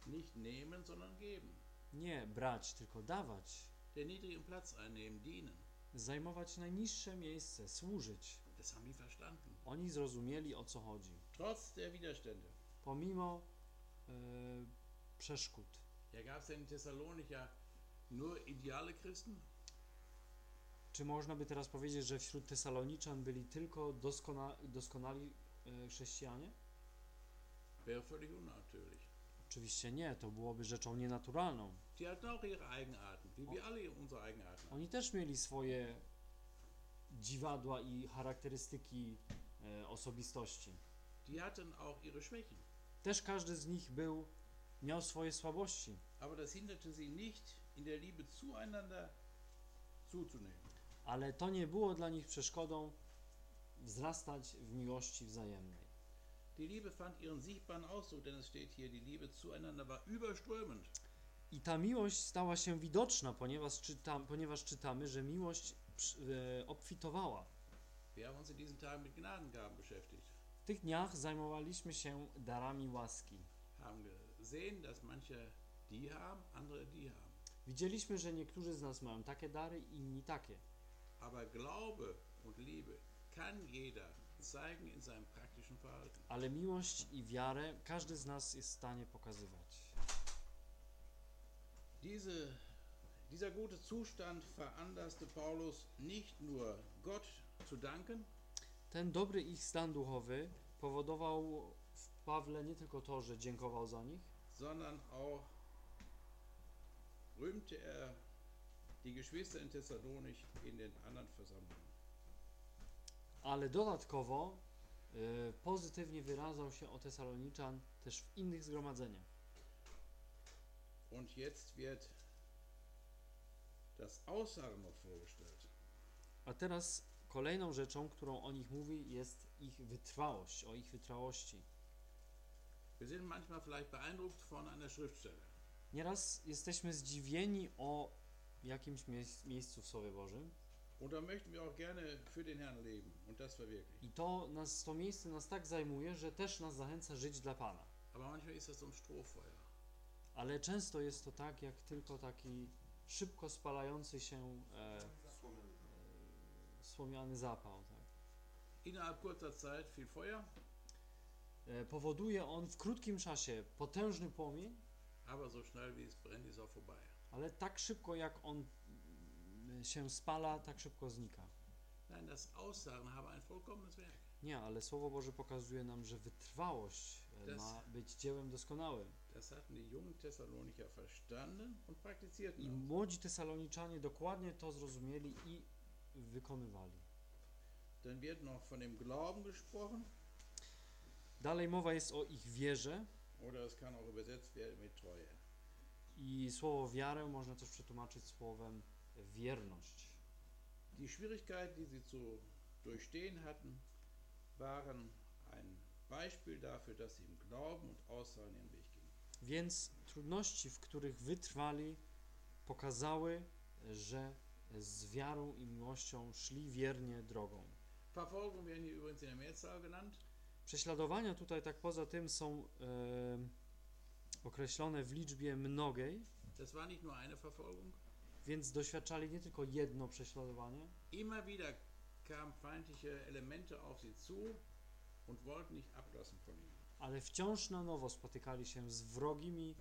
Speaker 1: Nicht nehmen, sondern geben.
Speaker 2: Nie brać, tylko dawać.
Speaker 1: Den niedrigen Platz einnehmen, dienen.
Speaker 2: Zajmować najniższe miejsce, służyć.
Speaker 1: Das haben die verstanden.
Speaker 2: Oni zrozumieli o co chodzi.
Speaker 1: Trotz der Widerstände.
Speaker 2: Pomimo e, przeszkód.
Speaker 1: Ja, gab es in Thessalonicher nur ideale Christen?
Speaker 2: Czy można by teraz powiedzieć, że wśród Tesaloniczan byli tylko doskona, doskonali e, chrześcijanie?
Speaker 1: Wäre völlig unnatürlich.
Speaker 2: Oczywiście nie, to byłoby rzeczą nienaturalną.
Speaker 1: Die hatten auch ihre Eigenarten, wie wir alle unsere Eigenarten haben.
Speaker 2: Oni też mieli swoje dziwadła i charakterystyki e, osobistości.
Speaker 1: Die hatten auch ihre Schwächen.
Speaker 2: Też każdy z nich był, miał swoje słabości,
Speaker 1: Aber das hinderte sie nicht, in der Liebe zueinander zuzunehmen.
Speaker 2: ale to nie było dla nich przeszkodą wzrastać w miłości wzajemnej.
Speaker 1: Die Liebe fand ihren sichtbaren Ausdruck, denn es steht hier, die Liebe zueinander war überströmend.
Speaker 2: I ta miłość stała się widoczna, ponieważ, czytam, ponieważ czytamy, że miłość e, obfitowała.
Speaker 1: Wir haben uns in diesen Tagen mit Gnadengaben beschäftigt,
Speaker 2: W tych dniach zajmowaliśmy się darami łaski.
Speaker 1: haben gesehen, dass manche die haben, andere die haben.
Speaker 2: Widzieliśmy, że niektórzy z nas mają takie dary, inni takie.
Speaker 1: Aber Glaube und Liebe kann jeder
Speaker 2: Ale miłość i wiarę każdy z nas jest w stanie pokazywać.
Speaker 1: Diese, dieser gute Zustand veranlasste Paulus nicht nur Gott zu danken,
Speaker 2: Ten dobry ich stan duchowy powodował w Pawle nie tylko to, że dziękował za nich,
Speaker 1: sondern auch rühmte er die Geschwister in Thessalonich in den anderen Versammlungen.
Speaker 2: Ale dodatkowo y, pozytywnie wyrażał się o Tesaloniczan też w innych zgromadzeniach.
Speaker 1: Und jetzt wird das Aussagen noch vorgestellt.
Speaker 2: A teraz kolejną rzeczą, którą o nich mówi, jest ich wytrwałość, o ich wytrwałości.
Speaker 1: Wir sind manchmal vielleicht beeindruckt von einer Schriftstelle.
Speaker 2: Nieraz jesteśmy zdziwieni o jakimś miejsc, miejscu w Słowie Bożym
Speaker 1: Und da möchten wir auch gerne für den Herrn leben und das verwirklichen.
Speaker 2: i to, nas, to miejsce nas tak zajmuje, że też nas zachęca żyć dla Pana.
Speaker 1: Aber manchmal ist das so ein Strohfeuer.
Speaker 2: Ale często jest to tak, jak tylko taki szybko spalający się e, e, słomiany zapał. Tak.
Speaker 1: Innerhalb kurzer Zeit viel Feuer,
Speaker 2: E, powoduje on w krótkim czasie potężny płomień,
Speaker 1: aber so schnell wie es brennt, ist auch vorbei.
Speaker 2: ale tak szybko jak on się spala, tak szybko znika.
Speaker 1: Nein, das Aussagen habe ein vollkommenes Werk.
Speaker 2: Nie, ale Słowo Boże pokazuje nam, że wytrwałość
Speaker 1: Das-
Speaker 2: ma być dziełem doskonałym.
Speaker 1: Das hatten die jungen Thessalonicher verstanden und
Speaker 2: I
Speaker 1: praktizierten.
Speaker 2: młodzi Tesaloniczanie dokładnie to zrozumieli i wykonywali.
Speaker 1: Dann wird noch von dem Glauben gesprochen,
Speaker 2: Dalej mowa jest o ich wierze
Speaker 1: oder es kann auch übersetzt werden mit Treue.
Speaker 2: i słowo wiarę można też przetłumaczyć słowem wierność.
Speaker 1: Die Schwierigkeiten, die sie zu durchstehen hatten, waren ein Beispiel dafür, dass sie im Glauben und Aussagen ihren Weg gingen.
Speaker 2: Więc trudności, w których wytrwali, pokazały, że z wiarą i miłością szli wiernie drogą.
Speaker 1: Verfolgung werden hier übrigens in der Mehrzahl genannt.
Speaker 2: Prześladowania tutaj tak poza tym są e, określone w liczbie mnogiej,
Speaker 1: Das war nicht nur eine Verfolgung.
Speaker 2: Więc doświadczali nie tylko jedno prześladowanie,
Speaker 1: Immer wieder kamen feindliche Elemente auf sie zu und wollten nicht ablassen von ihnen.
Speaker 2: ale wciąż na nowo spotykali się z wrogimi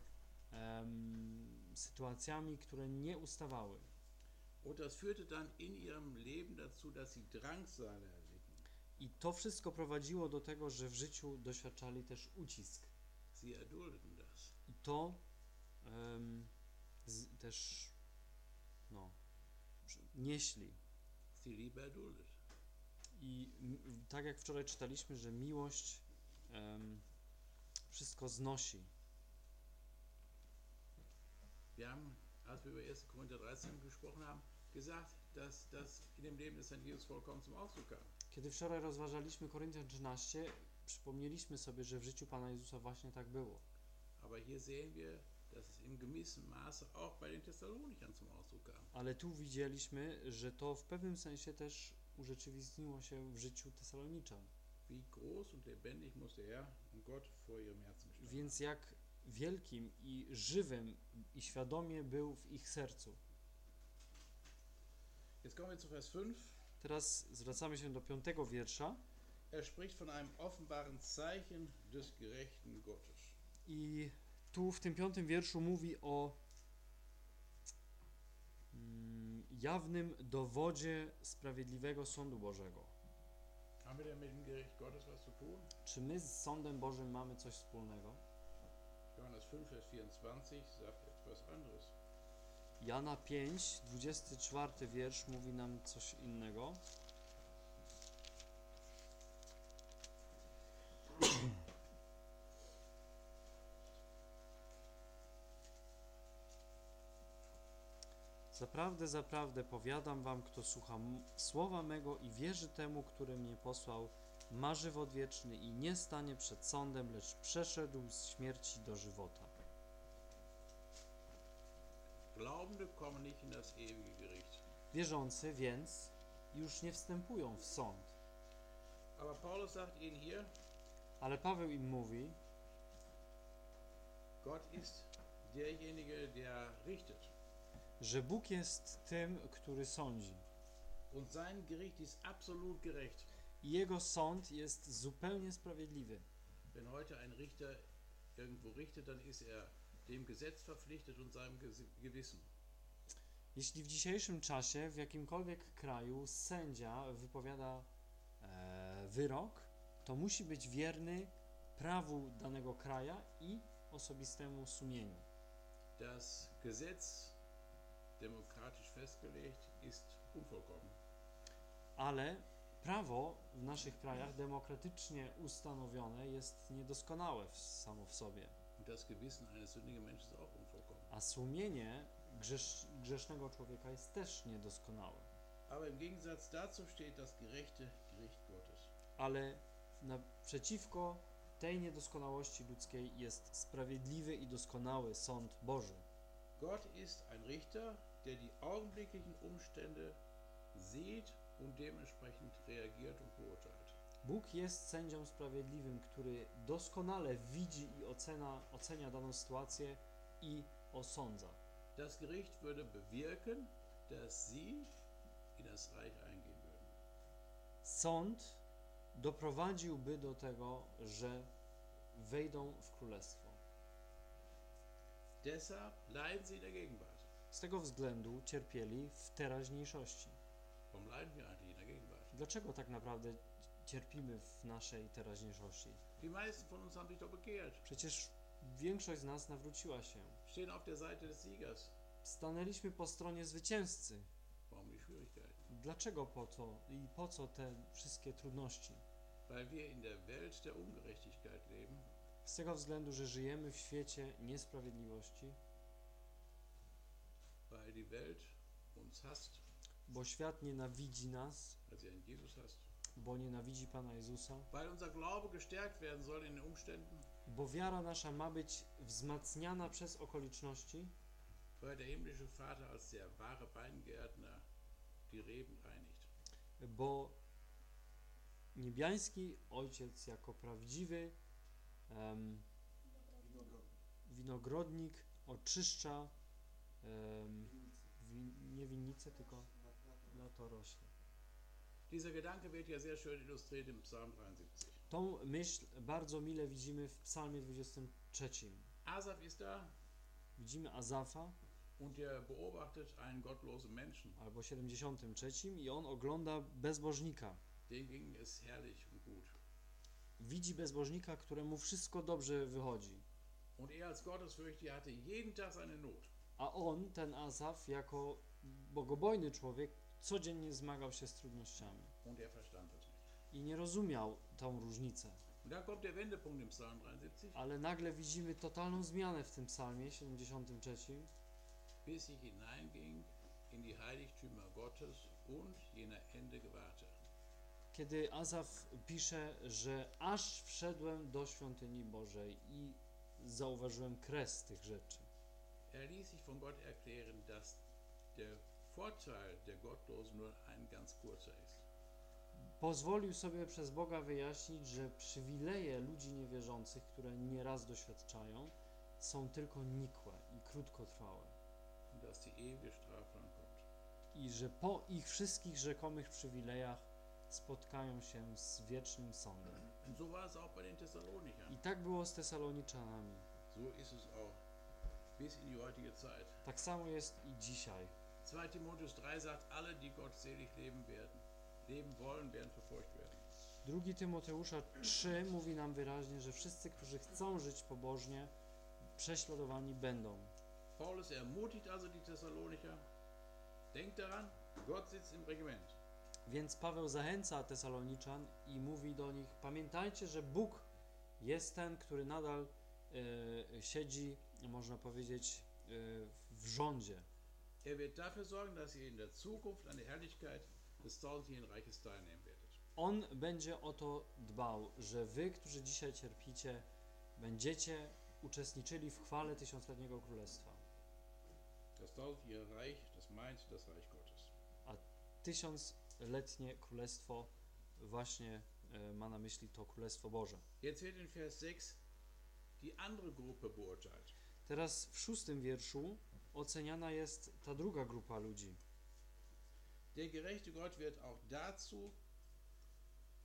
Speaker 2: em, sytuacjami, które nie ustawały.
Speaker 1: Und das führte dann in ihrem Leben dazu, dass sie Drangsale erlitten.
Speaker 2: I to wszystko prowadziło do tego, że w życiu doświadczali też ucisk.
Speaker 1: Sie erduldeten das.
Speaker 2: I to em, z, też no, nieśli. I tak jak wczoraj czytaliśmy, że miłość em, wszystko znosi.
Speaker 1: Wir haben, als wir über 1. Korinther 13 gesprochen haben, gesagt, dass das in dem Leben des Herrn Jesus vollkommen zum Ausdruck kam.
Speaker 2: Kiedy wczoraj rozważaliśmy Koryntian 13, przypomnieliśmy sobie, że w życiu Pana Jezusa właśnie tak było.
Speaker 1: Aber hier sehen wir, dass es im gewissen Maße auch bei den Thessalonichern zum Ausdruck kam.
Speaker 2: Ale tu widzieliśmy, że to w pewnym sensie też urzeczywistniło się w życiu Tesaloniczan.
Speaker 1: Wie groß und lebendig muss der Herr und Gott vor ihrem Herzen gestanden
Speaker 2: Więc jak wielkim i żywym i świadomie był w ich sercu.
Speaker 1: Jetzt kommen wir zu Vers 5.
Speaker 2: Teraz zwracamy się do piątego wiersza
Speaker 1: Er spricht von einem offenbaren Zeichen des gerechten Gottes.
Speaker 2: i tu w tym piątym wierszu mówi o mm, jawnym dowodzie sprawiedliwego sądu Bożego. Czy my z sądem Bożym mamy coś wspólnego?
Speaker 1: Johannes 5, Vers 24 sagt etwas anderes.
Speaker 2: Jana 5, 24 wiersz mówi nam coś innego. Zaprawdę, zaprawdę powiadam wam, kto słucha słowa mego i wierzy temu, który mnie posłał, ma żywot wieczny i nie stanie przed sądem, lecz przeszedł z śmierci do żywota. Wierzący więc już nie wstępują w sąd. Ale Paweł im mówi,
Speaker 1: Gott ist derjenige, der richtet.
Speaker 2: Że Bóg jest tym, który sądzi.
Speaker 1: Und sein Gericht ist absolut gerecht.
Speaker 2: jego sąd jest zupełnie sprawiedliwy.
Speaker 1: Wenn heute ein Richter irgendwo richtet, dann ist er dem Gesetz verpflichtet und seinem Gewissen.
Speaker 2: Jeśli w dzisiejszym czasie w jakimkolwiek kraju sędzia wypowiada e, wyrok, to musi być wierny prawu danego kraja i osobistemu sumieniu.
Speaker 1: Das Gesetz, demokratisch festgelegt, ist unvollkommen.
Speaker 2: Ale prawo w naszych krajach demokratycznie ustanowione jest niedoskonałe w, samo w sobie,
Speaker 1: das Gewissen eines sündigen Menschen ist auch unvollkommen.
Speaker 2: a sumienie grzesz, grzesznego człowieka jest też niedoskonałe.
Speaker 1: Aber im Gegensatz dazu steht das gerechte Gericht Gottes.
Speaker 2: Ale naprzeciwko tej niedoskonałości ludzkiej jest sprawiedliwy i doskonały sąd Boży.
Speaker 1: Gott ist ein Richter, der die augenblicklichen Umstände sieht und dementsprechend reagiert und beurteilt.
Speaker 2: Bóg jest sędzią sprawiedliwym, który doskonale widzi i ocena, ocenia daną sytuację i osądza.
Speaker 1: Das Gericht würde bewirken, dass sie in das Reich eingehen würden.
Speaker 2: Sąd doprowadziłby do tego, że wejdą w królestwo.
Speaker 1: Deshalb leiden sie in der Gegenwart.
Speaker 2: Z tego względu cierpieli w teraźniejszości.
Speaker 1: Warum leiden wir eigentlich in der Gegenwart?
Speaker 2: Dlaczego tak naprawdę cierpimy w naszej teraźniejszości?
Speaker 1: Die meisten von uns haben sich doch bekehrt,
Speaker 2: Przecież większość z nas nawróciła się.
Speaker 1: stehen auf der Seite des Siegers.
Speaker 2: Stanęliśmy po stronie zwycięzcy.
Speaker 1: Warum die Schwierigkeiten?
Speaker 2: Dlaczego po to i po co te wszystkie trudności?
Speaker 1: Weil wir in der Welt der Ungerechtigkeit leben,
Speaker 2: Z tego względu, że żyjemy w świecie niesprawiedliwości,
Speaker 1: weil die Welt uns hasst,
Speaker 2: bo świat nienawidzi nas,
Speaker 1: weil sie einen Jesus hasst,
Speaker 2: bo nienawidzi Pana Jezusa,
Speaker 1: weil unser Glaube gestärkt werden soll in den Umständen,
Speaker 2: bo wiara nasza ma być wzmacniana przez okoliczności,
Speaker 1: weil der himmlische Vater als der wahre Weingärtner die Reben reinigt.
Speaker 2: bo niebiański Ojciec jako prawdziwy em, winogrodnik oczyszcza em, win, nie winnicę, tylko latorośle.
Speaker 1: Dieser Gedanke wird ja sehr schön illustriert im Psalm 73.
Speaker 2: Tą myśl bardzo mile widzimy w psalmie 23.
Speaker 1: Asaf ist da
Speaker 2: Widzimy Azafa
Speaker 1: und er beobachtet einen gottlosen Menschen.
Speaker 2: albo 73 i on ogląda bezbożnika.
Speaker 1: Dem ging es herrlich.
Speaker 2: Widzi bezbożnika, któremu wszystko dobrze wychodzi.
Speaker 1: Und er als Gottesfürchtiger hatte jeden Tag seine Not.
Speaker 2: A on, ten Azaf, jako bogobojny człowiek, codziennie zmagał się z trudnościami
Speaker 1: Und er verstand das nicht.
Speaker 2: i nie rozumiał tą różnicę.
Speaker 1: Und dann kommt der Wendepunkt im Psalm 73.
Speaker 2: Ale nagle widzimy totalną zmianę w tym psalmie 73,
Speaker 1: bis ich hineinging in die Heiligtümer Gottes und jener Ende gewahrte.
Speaker 2: Kiedy Azaf pisze, że aż wszedłem do świątyni Bożej i zauważyłem kres tych rzeczy.
Speaker 1: Er ließ sich von Gott erklären, dass der Vorteil der Gottlosen nur ein ganz kurzer ist.
Speaker 2: Pozwolił sobie przez Boga wyjaśnić, że przywileje ludzi niewierzących, które nieraz doświadczają, są tylko nikłe i krótkotrwałe. I że po ich wszystkich rzekomych przywilejach spotkają się z wiecznym sądem. I tak było z Tesaloniczanami. Tak samo jest i dzisiaj.
Speaker 1: 2 Timotheus 3 sagt, alle, die gottselig leben werden, leben wollen, werden verfolgt werden.
Speaker 2: 2 Tymoteusza 3 mówi nam wyraźnie, że wszyscy, którzy chcą żyć pobożnie, prześladowani będą.
Speaker 1: Paulus ermutigt also die Thessalonicher, denkt daran, Gott sitzt im Regiment.
Speaker 2: Więc Paweł zachęca Tesaloniczan i mówi do nich: Pamiętajcie, że Bóg jest ten, który nadal e, siedzi, można powiedzieć, e, w rządzie.
Speaker 1: Er wird dafür sorgen, dass ihr in der Zukunft an der Herrlichkeit des Reiches teilnehmen werdet.
Speaker 2: On będzie o to dbał, że wy, którzy dzisiaj cierpicie, będziecie uczestniczyli w chwale tysiącletniego królestwa.
Speaker 1: Das Reich, das meint das Reich Gottes.
Speaker 2: Tysiącletnie królestwo właśnie e, ma na myśli to królestwo Boże.
Speaker 1: Jetzt wird in Vers 6 die andere Gruppe beurteilt.
Speaker 2: Teraz w szóstym wierszu oceniana jest ta druga grupa ludzi.
Speaker 1: Der gerechte Gott wird auch dazu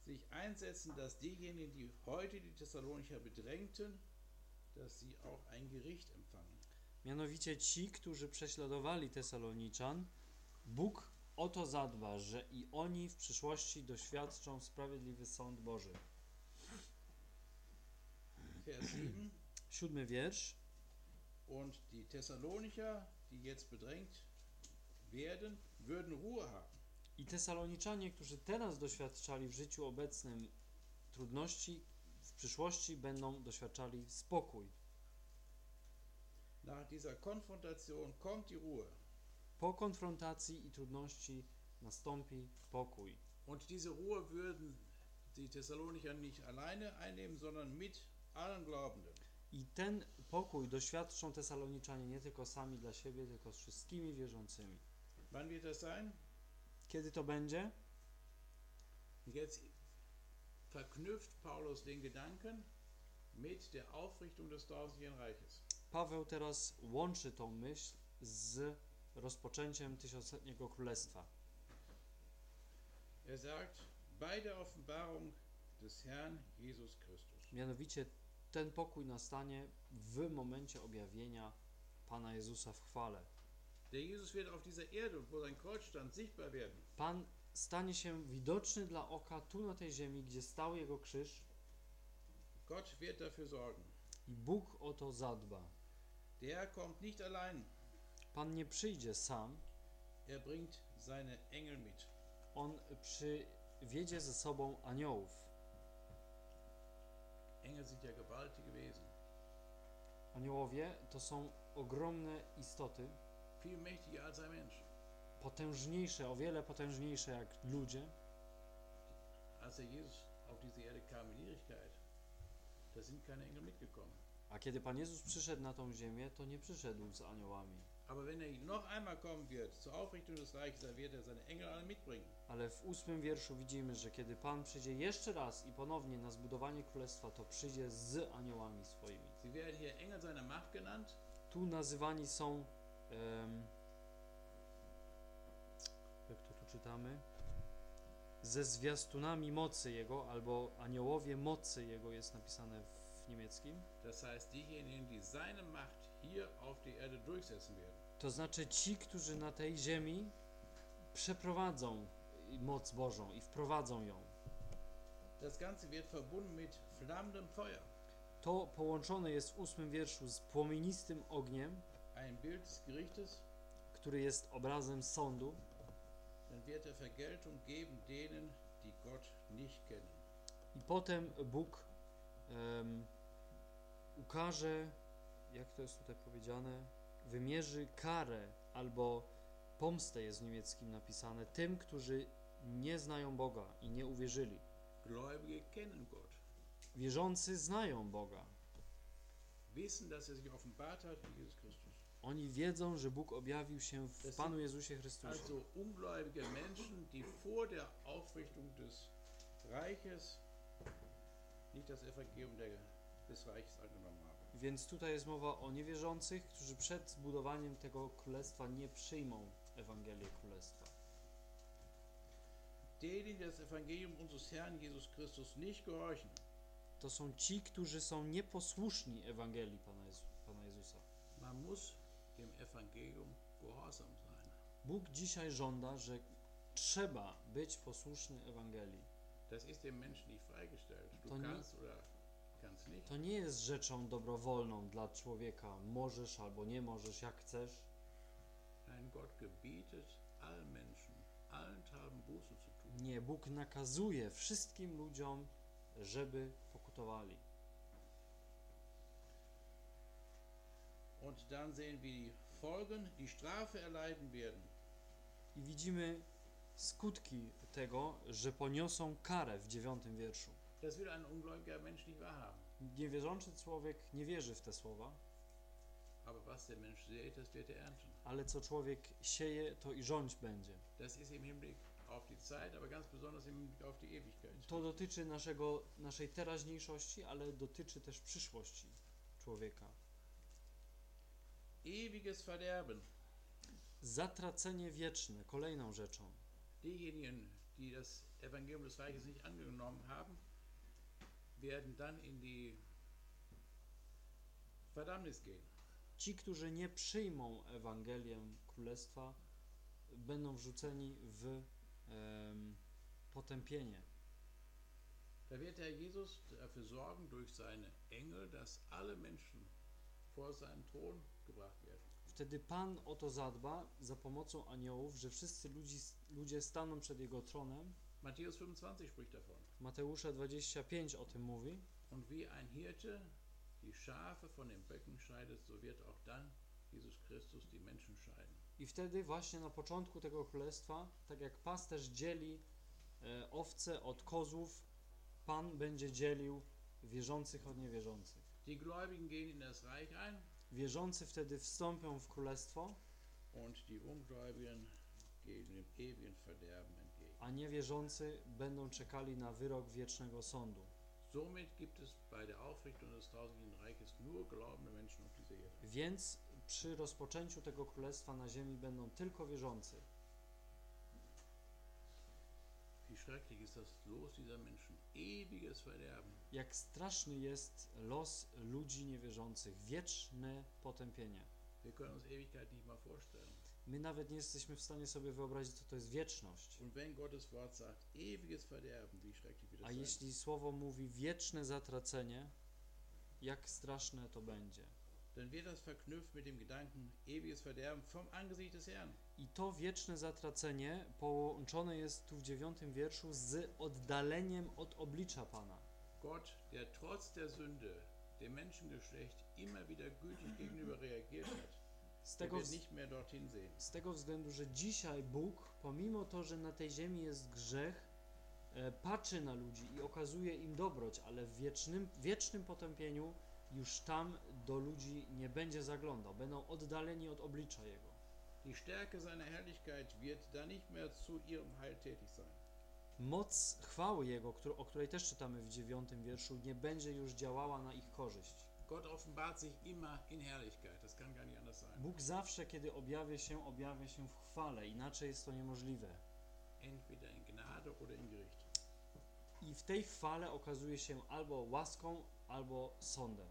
Speaker 1: sich einsetzen, dass diejenigen, die heute die Thessalonicher bedrängten, dass sie auch ein Gericht empfangen.
Speaker 2: Mianowicie ci, którzy prześladowali Tesaloniczan, Bóg o to zadba, że i oni w przyszłości doświadczą sprawiedliwy sąd Boży.
Speaker 1: Vers 7.
Speaker 2: Siódmy wiersz.
Speaker 1: Und die Thessalonicher, die jetzt bedrängt werden, würden Ruhe haben.
Speaker 2: I Tesaloniczanie, którzy teraz doświadczali w życiu obecnym trudności, w przyszłości będą doświadczali spokój.
Speaker 1: Nach dieser Konfrontation kommt die Ruhe.
Speaker 2: Po konfrontacji i trudności nastąpi pokój.
Speaker 1: Und diese Ruhe würden die Thessalonicher nicht alleine einnehmen, sondern mit allen Glaubenden.
Speaker 2: I ten pokój doświadczą Tesaloniczanie nie tylko sami dla siebie, tylko z wszystkimi wierzącymi.
Speaker 1: Wann wird das sein?
Speaker 2: Kiedy to będzie?
Speaker 1: Jetzt verknüpft Paulus den Gedanken mit der Aufrichtung des tausendjährigen Reiches.
Speaker 2: Paweł teraz łączy tą myśl z rozpoczęciem tysiącletniego królestwa.
Speaker 1: Er sagt, bei Offenbarung des Herrn Jesus Christus.
Speaker 2: Mianowicie ten pokój nastanie w momencie objawienia Pana Jezusa w chwale.
Speaker 1: Der Jesus wird auf dieser Erde, wo sein Kreuz stand, sichtbar werden.
Speaker 2: Pan stanie się widoczny dla oka tu na tej ziemi, gdzie stał Jego krzyż
Speaker 1: Gott wird dafür sorgen.
Speaker 2: i Bóg o to zadba.
Speaker 1: Der kommt nicht allein,
Speaker 2: Pan nie przyjdzie sam,
Speaker 1: er bringt seine Engel mit.
Speaker 2: On przywiedzie ze sobą aniołów.
Speaker 1: Engel sind ja gewaltige Wesen,
Speaker 2: Aniołowie to są ogromne istoty,
Speaker 1: viel mächtiger als ein Mensch.
Speaker 2: potężniejsze, o wiele potężniejsze jak ludzie.
Speaker 1: Als der Jesus auf diese Erde kam in da sind keine Engel mitgekommen.
Speaker 2: A kiedy Pan Jezus przyszedł na tą ziemię, to nie przyszedł z aniołami.
Speaker 1: Aber wenn er noch einmal kommen wird zur Aufrichtung des Reiches, dann wird er seine Engel alle mitbringen.
Speaker 2: Ale w ósmym wierszu widzimy, że kiedy Pan przyjdzie jeszcze raz i ponownie na zbudowanie królestwa, to przyjdzie z aniołami swoimi.
Speaker 1: Sie werden hier Engel seiner Macht genannt.
Speaker 2: Tu nazywani są. em, jak to tu czytamy? Ze zwiastunami mocy Jego, albo aniołowie mocy Jego jest napisane w niemieckim.
Speaker 1: Das heißt, diejenigen, die seine Macht
Speaker 2: To znaczy ci, którzy na tej ziemi przeprowadzą moc Bożą i wprowadzą ją. To połączone jest w ósmym wierszu z płomienistym ogniem, który jest obrazem sądu.
Speaker 1: Er.
Speaker 2: I potem Bóg em, ukaże, jak to jest tutaj powiedziane, wymierzy karę albo pomstę jest w niemieckim napisane tym, którzy nie znają Boga i nie uwierzyli.
Speaker 1: Gläubige kennen Gott,
Speaker 2: Wierzący znają Boga.
Speaker 1: wissen, dass er sich offenbart hat in Jesus Christus.
Speaker 2: Oni wiedzą, że Bóg objawił się w Panu Jezusie Chrystusie.
Speaker 1: Also ungläubige Menschen, die vor der Aufrichtung des Reiches nicht das Evangelium des Reiches angenommen haben.
Speaker 2: Więc tutaj jest mowa o niewierzących, którzy przed zbudowaniem tego królestwa nie przyjmą Ewangelii Królestwa.
Speaker 1: Denen, das Evangelium unseres Herrn Jesus Christus nicht gehorchen,
Speaker 2: To są ci, którzy są nieposłuszni Ewangelii Pana, Jezu, Pana Jezusa.
Speaker 1: man muss dem Evangelium gehorsam sein.
Speaker 2: Bóg dzisiaj żąda, że trzeba być posłuszny Ewangelii.
Speaker 1: Das ist dem Menschen nicht freigestellt. Du
Speaker 2: To nie-
Speaker 1: kannst oder.
Speaker 2: To nie jest rzeczą dobrowolną dla człowieka. Możesz albo nie możesz, jak chcesz. Nie, Bóg nakazuje wszystkim ludziom, żeby pokutowali.
Speaker 1: Und dann sehen wir die Folgen, die Strafe erleiden werden.
Speaker 2: I widzimy skutki tego, że poniosą karę w dziewiątym wierszu.
Speaker 1: Das will ein ungläubiger Mensch nicht wahrhaben.
Speaker 2: Niewierzący człowiek nie wierzy w te słowa,
Speaker 1: Aber was der Mensch sät, das wird er ernten.
Speaker 2: ale co człowiek sieje, to i rządź będzie.
Speaker 1: Das ist im Hinblick auf die Zeit, aber ganz besonders im Hinblick auf die Ewigkeit.
Speaker 2: To dotyczy naszego, naszej teraźniejszości, ale dotyczy też przyszłości człowieka.
Speaker 1: Ewiges Verderben.
Speaker 2: Zatracenie wieczne, kolejną rzeczą.
Speaker 1: Diejenigen, die das Evangelium des Reiches nicht angenommen haben, werden dann in die Verdammnis gehen.
Speaker 2: Ci, którzy nie przyjmą Ewangelię Królestwa, będą wrzuceni w em, potępienie.
Speaker 1: Da wird Herr Jesus dafür sorgen, durch seine Engel, dass alle Menschen vor seinen Thron gebracht werden.
Speaker 2: Wtedy Pan o to zadba za pomocą aniołów, że wszyscy ludzi, ludzie staną przed Jego tronem.
Speaker 1: Matthäus 25 spricht davon.
Speaker 2: Mateusza 25 o tym mówi.
Speaker 1: Und wie ein Hirte die Schafe von den Böcken scheidet, so wird auch dann Jesus Christus die Menschen scheiden.
Speaker 2: I wtedy właśnie na początku tego królestwa, tak jak pasterz dzieli e, owce od kozłów, Pan będzie dzielił wierzących od niewierzących.
Speaker 1: Die Gläubigen gehen in das Reich ein
Speaker 2: Wierzący wtedy wstąpią w królestwo,
Speaker 1: und die Ungläubigen gehen dem ewigen Verderben.
Speaker 2: A niewierzący będą czekali na wyrok wiecznego sądu.
Speaker 1: Somit gibt es bei der Aufrichtung des tausendjährigen Reiches nur glaubende Menschen auf dieser Erde.
Speaker 2: Więc przy rozpoczęciu tego królestwa na ziemi będą tylko wierzący.
Speaker 1: Wie schrecklich ist das Los dieser Menschen. Ewiges Verderben.
Speaker 2: Jak straszny jest los ludzi niewierzących, wieczne potępienie.
Speaker 1: Wir können uns Ewigkeit nicht mal vorstellen.
Speaker 2: My nawet nie jesteśmy w stanie sobie wyobrazić, co to jest wieczność. A jeśli słowo mówi wieczne zatracenie, jak straszne to będzie. I to wieczne zatracenie połączone jest tu w dziewiątym wierszu z oddaleniem od oblicza Pana.
Speaker 1: Gott, der trotz der Sünde dem Menschengeschlecht immer wieder gütig gegenüber reagiert hat,
Speaker 2: Z tego, z tego względu, że dzisiaj Bóg, pomimo to, że na tej ziemi jest grzech, e, patrzy na ludzi i okazuje im dobroć, ale w wiecznym, wiecznym potępieniu już tam do ludzi nie będzie zaglądał. Będą oddaleni od oblicza Jego.
Speaker 1: Die Stärke seiner Herrlichkeit wird dann nicht mehr zu ihrem Heil tätig sein.
Speaker 2: Moc chwały Jego, o której też czytamy w dziewiątym wierszu, nie będzie już działała na ich korzyść.
Speaker 1: Gott offenbart sich immer in Herrlichkeit. Das kann gar nicht anders sein.
Speaker 2: Bóg zawsze, kiedy objawia się, objawia się w chwale, inaczej jest to niemożliwe.
Speaker 1: Entweder in Gnade oder in Gericht.
Speaker 2: I w tej chwale okazuje się albo łaską, albo sądem.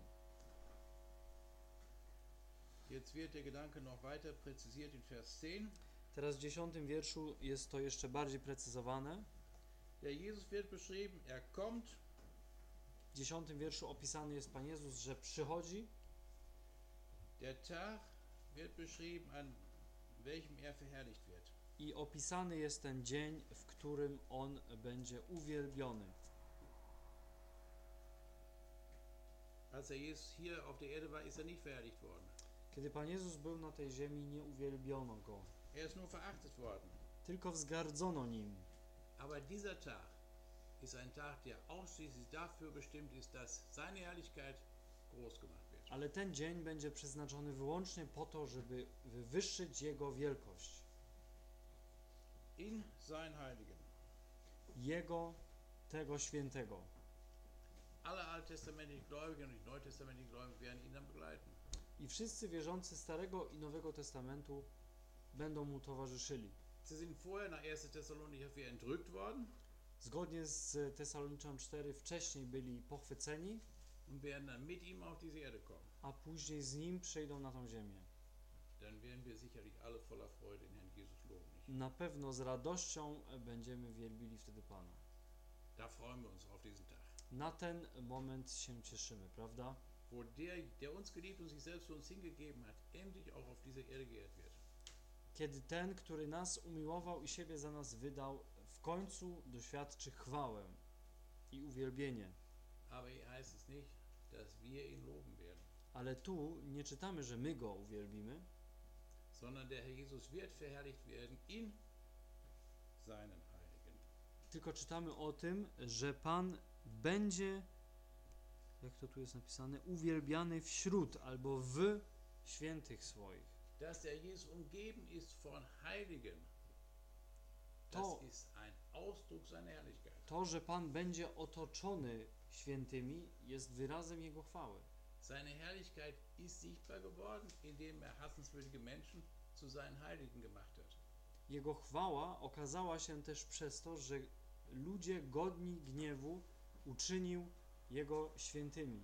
Speaker 1: Jetzt wird der Gedanke noch weiter präzisiert in Vers 10.
Speaker 2: Teraz w dziesiątym wierszu jest to jeszcze bardziej precyzowane.
Speaker 1: Der Jesus wird beschrieben, er kommt,
Speaker 2: W dziesiątym wierszu opisany jest Pan Jezus, że przychodzi,
Speaker 1: der Tag wird beschrieben, an welchem er verherrlicht wird.
Speaker 2: i opisany jest ten dzień, w którym On będzie uwielbiony.
Speaker 1: Als er Jesus hier auf der Erde war, ist er nicht verherrlicht worden.
Speaker 2: Kiedy Pan Jezus był na tej ziemi, nie uwielbiono Go,
Speaker 1: Er ist nur verachtet worden.
Speaker 2: tylko wzgardzono Nim.
Speaker 1: Aber dieser Tag ist ein Tag, der ausschließlich dafür bestimmt ist, dass seine Herrlichkeit groß gemacht wird.
Speaker 2: Ale ten dzień będzie przeznaczony wyłącznie po to, żeby wywyższyć Jego wielkość.
Speaker 1: In sein Heiligen.
Speaker 2: Jego, tego świętego.
Speaker 1: Alle alttestamentlichen Gläubigen und die neutestamentlichen Gläubigen werden ihn dann begleiten.
Speaker 2: I wszyscy wierzący Starego i Nowego Testamentu będą mu towarzyszyli.
Speaker 1: Sie sind vorher nach 1. Thessalonicher 4 entrückt worden
Speaker 2: Zgodnie z Tesaloniczan 4 wcześniej byli pochwyceni, a później z nim przyjdą na tą ziemię. Na pewno z radością będziemy wielbili wtedy Pana. Na ten moment się cieszymy, prawda?
Speaker 1: Wo der, der uns geliebt und sich selbst für uns hingegeben hat, endlich auch auf dieser Erde geehrt wird.
Speaker 2: Kiedy ten, który nas umiłował i siebie za nas wydał, końcu doświadczy chwałę i uwielbienie. Ale tu nie czytamy, że my go uwielbimy,
Speaker 1: sondern der Herr Jesus wird verherrlicht werden in seinen Heiligen.
Speaker 2: tylko czytamy o tym, że Pan będzie, jak to tu jest napisane, uwielbiany wśród albo w świętych swoich.
Speaker 1: Dass der Jesus umgeben ist von Heiligen,
Speaker 2: To,
Speaker 1: das ist ein.
Speaker 2: To, że Pan będzie otoczony świętymi, jest wyrazem Jego chwały.
Speaker 1: Seine Herrlichkeit ist sichtbar geworden, indem er hassenswürdige Menschen zu seinen Heiligen gemacht hat.
Speaker 2: Jego chwała okazała się też przez to, że ludzie godni gniewu uczynił Jego świętymi.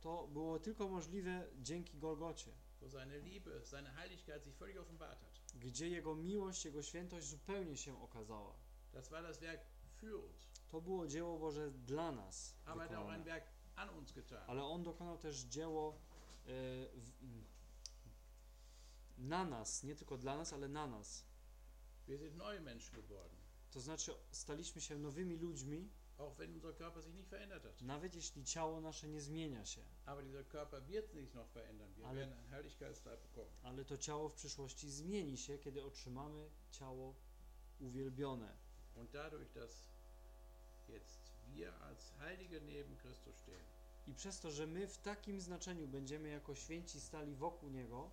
Speaker 2: To było tylko możliwe dzięki Golgocie,
Speaker 1: wo seine Liebe, seine Heiligkeit sich völlig offenbart hat.
Speaker 2: gdzie Jego miłość, Jego świętość zupełnie się okazała.
Speaker 1: Das war das Werk für uns,
Speaker 2: To było dzieło Boże dla nas
Speaker 1: aber er hat auch ein
Speaker 2: wykonane.
Speaker 1: Werk an uns getan.
Speaker 2: Ale On dokonał też dzieło e, w, na nas, nie tylko dla nas, ale na nas.
Speaker 1: Wir sind neue Menschen geworden,
Speaker 2: To znaczy staliśmy się nowymi ludźmi, nawet jeśli ciało nasze nie zmienia się.
Speaker 1: Bekommen.
Speaker 2: Ale to ciało w przyszłości zmieni się, kiedy otrzymamy ciało uwielbione. I przez to, że my w takim znaczeniu będziemy jako święci stali wokół Niego,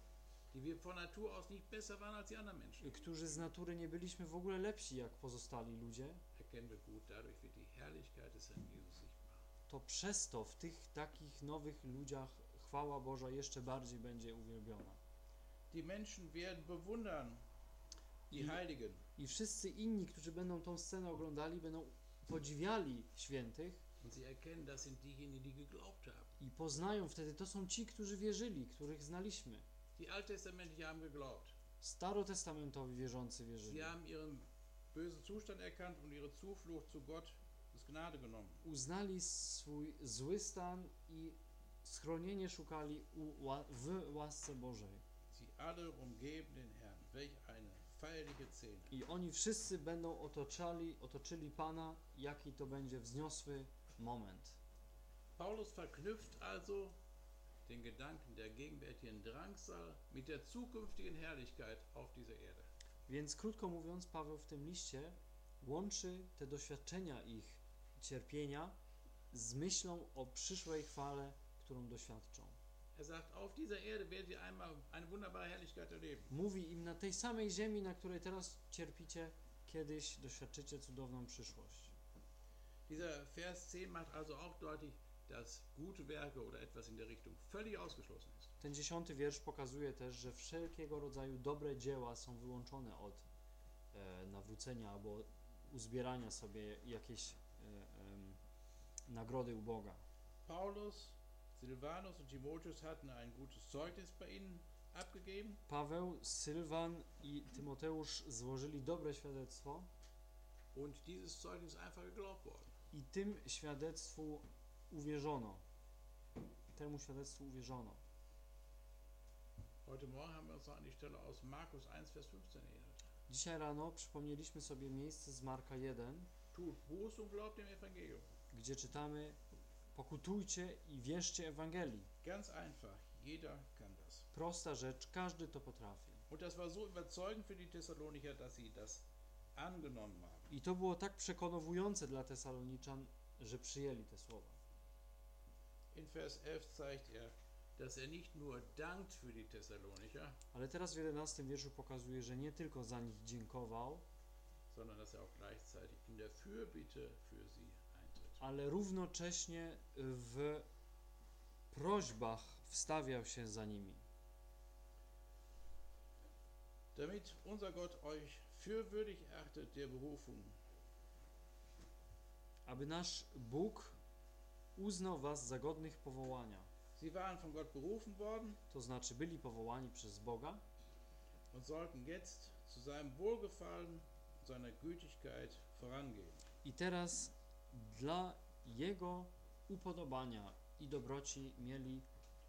Speaker 2: którzy z natury nie byliśmy w ogóle lepsi jak pozostali ludzie, to przez to w tych takich nowych ludziach chwała Boża jeszcze bardziej będzie uwielbiona.
Speaker 1: Die Menschen werden bewundern die
Speaker 2: I,
Speaker 1: Heiligen
Speaker 2: I wszyscy inni, którzy będą tą scenę oglądali, będą podziwiali świętych
Speaker 1: erkennen, die
Speaker 2: i poznają wtedy, to są ci, którzy wierzyli, których znaliśmy.
Speaker 1: Die Alttestamentlichen haben geglaubt.
Speaker 2: Starotestamentowi wierzący wierzyli.
Speaker 1: Sie haben ihren bösen Zustand erkannt und ihre Zuflucht zu Gott des Gnade genommen.
Speaker 2: Uznali swój zły stan i schronienie szukali u, ła- w łasce Bożej.
Speaker 1: Sie alle umgeben den Herrn. Welch eine feierliche Szene.
Speaker 2: I oni wszyscy będą otoczali, otoczyli Pana, jaki to będzie wzniosły moment.
Speaker 1: Paulus verknüpft also den Gedanken der gegenwärtigen Drangsal mit der zukünftigen Herrlichkeit auf dieser Erde.
Speaker 2: Więc krótko mówiąc, Paweł w tym liście łączy te doświadczenia ich cierpienia z myślą o przyszłej chwale, którą doświadczą.
Speaker 1: Er sagt, auf dieser Erde werdet ihr einmal eine wunderbare Herrlichkeit erleben.
Speaker 2: Mówi im na tej samej ziemi, na której teraz cierpicie, kiedyś doświadczycie cudowną przyszłość.
Speaker 1: Dieser Vers 10 macht also auch deutlich, dass gute Werke oder etwas in der Richtung völlig ausgeschlossen ist.
Speaker 2: Ten dziesiąty wiersz pokazuje też, że wszelkiego rodzaju dobre dzieła są wyłączone od e, nawrócenia albo uzbierania sobie jakiejś e, nagrody u Boga.
Speaker 1: Paulus, Silvanus und Timotheus hatten ein gutes Zeugnis bei ihnen abgegeben
Speaker 2: Paweł, Sylwan i Tymoteusz złożyli dobre świadectwo
Speaker 1: und dieses Zeugnis ist einfach geglaubt worden.
Speaker 2: i tym świadectwu uwierzono. Temu świadectwu uwierzono. Dzisiaj rano przypomnieliśmy sobie miejsce z Marka 1,
Speaker 1: Tut Buße und glaubt dem Evangelium.
Speaker 2: gdzie czytamy pokutujcie i wierzcie Ewangelii.
Speaker 1: Ganz einfach, jeder kann das.
Speaker 2: Prosta rzecz, każdy to potrafi.
Speaker 1: Und das war so überzeugend für die Thessalonicher, dass sie das angenommen haben.
Speaker 2: I to było tak przekonowujące dla Tesaloniczan, że przyjęli te słowa.
Speaker 1: In Vers 11 zeigt er, er
Speaker 2: Ale teraz w 11 wierszu pokazuje, że nie tylko za nich dziękował,
Speaker 1: er
Speaker 2: ale równocześnie w prośbach wstawiał się za nimi.
Speaker 1: Damit unser Gott euch erachtet der Berufung,
Speaker 2: Aby nasz Bóg uznał was za godnych powołania.
Speaker 1: Sie waren von Gott berufen worden
Speaker 2: To znaczy byli powołani przez Boga
Speaker 1: und sollten jetzt zu seinem Wohlgefallen seiner Gütigkeit vorangehen.
Speaker 2: i teraz dla Jego upodobania i dobroci mieli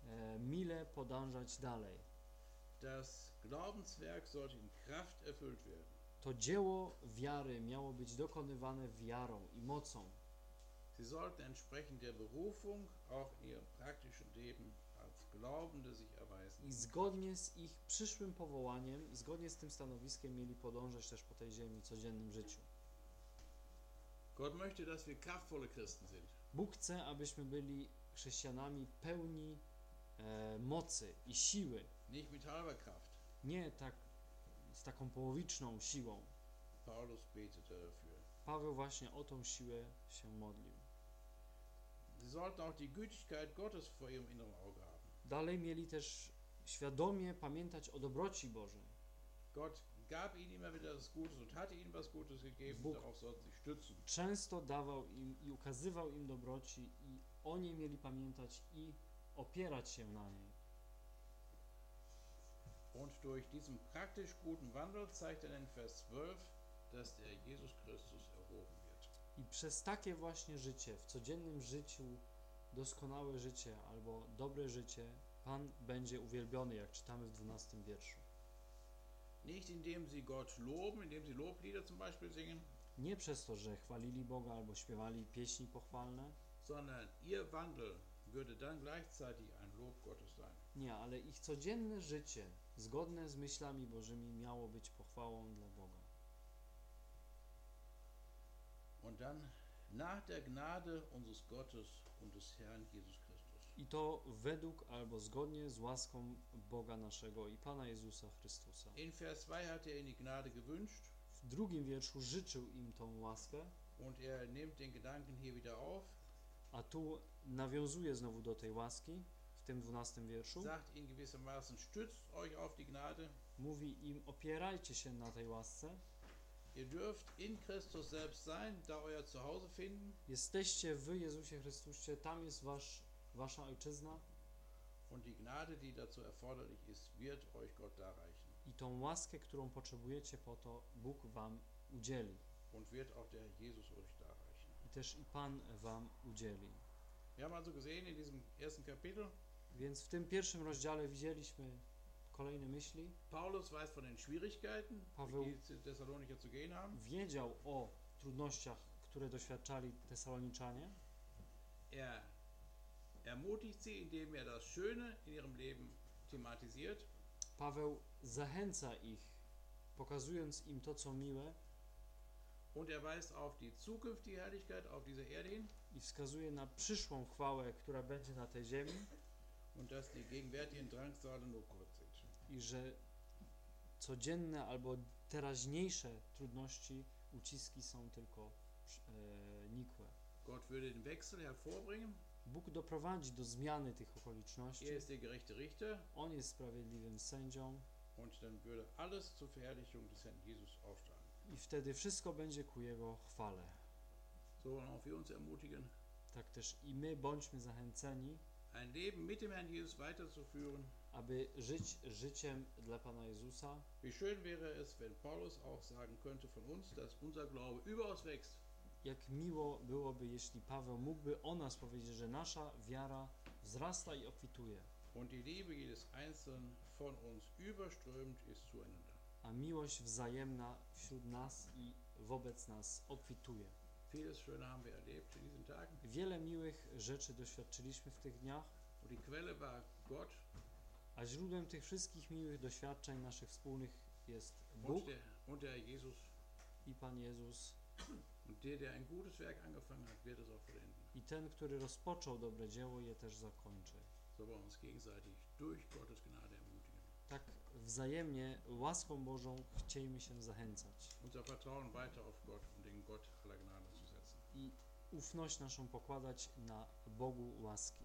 Speaker 2: e, mile podążać dalej.
Speaker 1: Das Glaubenswerk sollte in Kraft erfüllt werden.
Speaker 2: To dzieło wiary miało być dokonywane wiarą i mocą.
Speaker 1: Sie sollten entsprechend der Berufung auch in ihrem praktischen Leben als Glaubende sich erweisen.
Speaker 2: I zgodnie z ich przyszłym powołaniem i zgodnie z tym stanowiskiem mieli podążać też po tej ziemi w codziennym życiu.
Speaker 1: Gott möchte, dass wir kraftvolle Christen sind.
Speaker 2: Bóg chce, abyśmy byli chrześcijanami pełni e, mocy i siły,
Speaker 1: Nicht mit halber Kraft.
Speaker 2: nie tak z taką połowiczną siłą.
Speaker 1: Paulus betete dafür.
Speaker 2: Paweł właśnie o tą siłę się modlił.
Speaker 1: Sie sollten auch die Gütigkeit Gottes vor ihrem inneren Auge haben.
Speaker 2: Dalej mieli też świadomie pamiętać o dobroci Bożej.
Speaker 1: Gott gab ihnen immer wieder das Gutes und hatte ihnen was Gutes gegeben.
Speaker 2: Bóg-
Speaker 1: Darauf sollten sie stützen.
Speaker 2: Często dawał im i ukazywał im dobroci i o niej mieli pamiętać i opierać się na niej.
Speaker 1: Und durch diesen praktisch guten Wandel zeigt er in Vers 12, dass der Jesus Christus erhoben.
Speaker 2: I przez takie właśnie życie, w codziennym życiu, doskonałe życie albo dobre życie, Pan będzie uwielbiony, jak czytamy w 12 wierszu.
Speaker 1: Nicht indem sie Gott loben, indem sie Loblieder zum Beispiel singen,
Speaker 2: Nie przez to, że chwalili Boga albo śpiewali pieśni pochwalne,
Speaker 1: sondern ihr Wandel würde dann gleichzeitig ein Lob Gottes sein.
Speaker 2: nie, ale ich codzienne życie, zgodne z myślami Bożymi, miało być pochwałą dla Boga.
Speaker 1: Und dann nach der Gnade unseres Gottes und des Herrn Jesus Christus.
Speaker 2: I to według albo zgodnie z łaską Boga naszego i Pana Jezusa Chrystusa.
Speaker 1: In Vers 2 hat er ihnen die Gnade gewünscht
Speaker 2: W drugim wierszu życzył im tą łaskę,
Speaker 1: und er nimmt den Gedanken hier wieder auf,
Speaker 2: a tu nawiązuje znowu do tej łaski w tym dwunastym wierszu.
Speaker 1: sagt ihnen gewissermaßen, stützt euch auf die Gnade.
Speaker 2: Mówi im, opierajcie się na tej łasce.
Speaker 1: Ihr dürft in Christus selbst sein, da euer Zuhause finden
Speaker 2: Jesteście w Jezusie Chrystusie, tam jest wasz, wasza ojczyzna
Speaker 1: und die Gnade, die dazu erforderlich ist, wird euch Gott darreichen
Speaker 2: i tą łaskę, którą potrzebujecie po to, Bóg wam udzieli.
Speaker 1: und wird auch der Jesus euch darreichen.
Speaker 2: I też i Pan wam udzieli.
Speaker 1: Wir haben also gesehen in diesem ersten Kapitel,
Speaker 2: Więc w tym pierwszym rozdziale widzieliśmy kolejne myśli.
Speaker 1: Paulus weiß von den Schwierigkeiten,
Speaker 2: Paweł-
Speaker 1: die Thessalonicher zu gehen haben.
Speaker 2: Wiedział o trudnościach, które doświadczali Tesaloniczanie.
Speaker 1: Er ermutigt sie, indem er das Schöne in ihrem Leben thematisiert
Speaker 2: Paweł zachęca ich, pokazując im to, co miłe
Speaker 1: und er weist auf die zukünftige Herrlichkeit auf dieser Erde hin
Speaker 2: i wskazuje na przyszłą chwałę, która będzie na tej ziemi
Speaker 1: und dass die gegenwärtigen Drangsale nur.
Speaker 2: I że codzienne albo teraźniejsze trudności, uciski są tylko e, nikłe.
Speaker 1: Gott würde den Wechsel hervorbringen.
Speaker 2: Bóg doprowadzi do zmiany tych okoliczności.
Speaker 1: Er ist der gerechte Richter
Speaker 2: On jest sprawiedliwym sędzią
Speaker 1: und dann würde alles zur Verherrlichung des Herrn Jesus aufsteigen.
Speaker 2: i wtedy wszystko będzie ku Jego chwale.
Speaker 1: So wollen auch wir uns ermutigen,
Speaker 2: Tak też i my bądźmy zachęceni,
Speaker 1: ein Leben mit dem Herrn Jesus weiterzuführen.
Speaker 2: Aby żyć życiem dla Pana Jezusa.
Speaker 1: Wie schön wäre es, wenn Paulus auch sagen könnte von uns, dass unser Glaube überaus wächst.
Speaker 2: Jak miło byłoby, jeśli Paweł mógłby o nas powiedzieć, że nasza wiara wzrasta i obfituje,
Speaker 1: und die Liebe jedes Einzelnen von uns überströmt ist zueinander.
Speaker 2: a miłość wzajemna wśród nas i wobec nas obfituje.
Speaker 1: Vieles Schöne haben wir erlebt in diesen Tagen
Speaker 2: Wiele miłych rzeczy doświadczyliśmy w tych dniach,
Speaker 1: und die Quelle war Gott
Speaker 2: a źródłem tych wszystkich miłych doświadczeń naszych wspólnych jest Bóg
Speaker 1: der, und der Herr Jesus.
Speaker 2: i Pan Jezus. I ten, który rozpoczął dobre dzieło, je też zakończy. Tak wzajemnie łaską Bożą chciejmy się zachęcać i ufność naszą pokładać na Bogu łaski.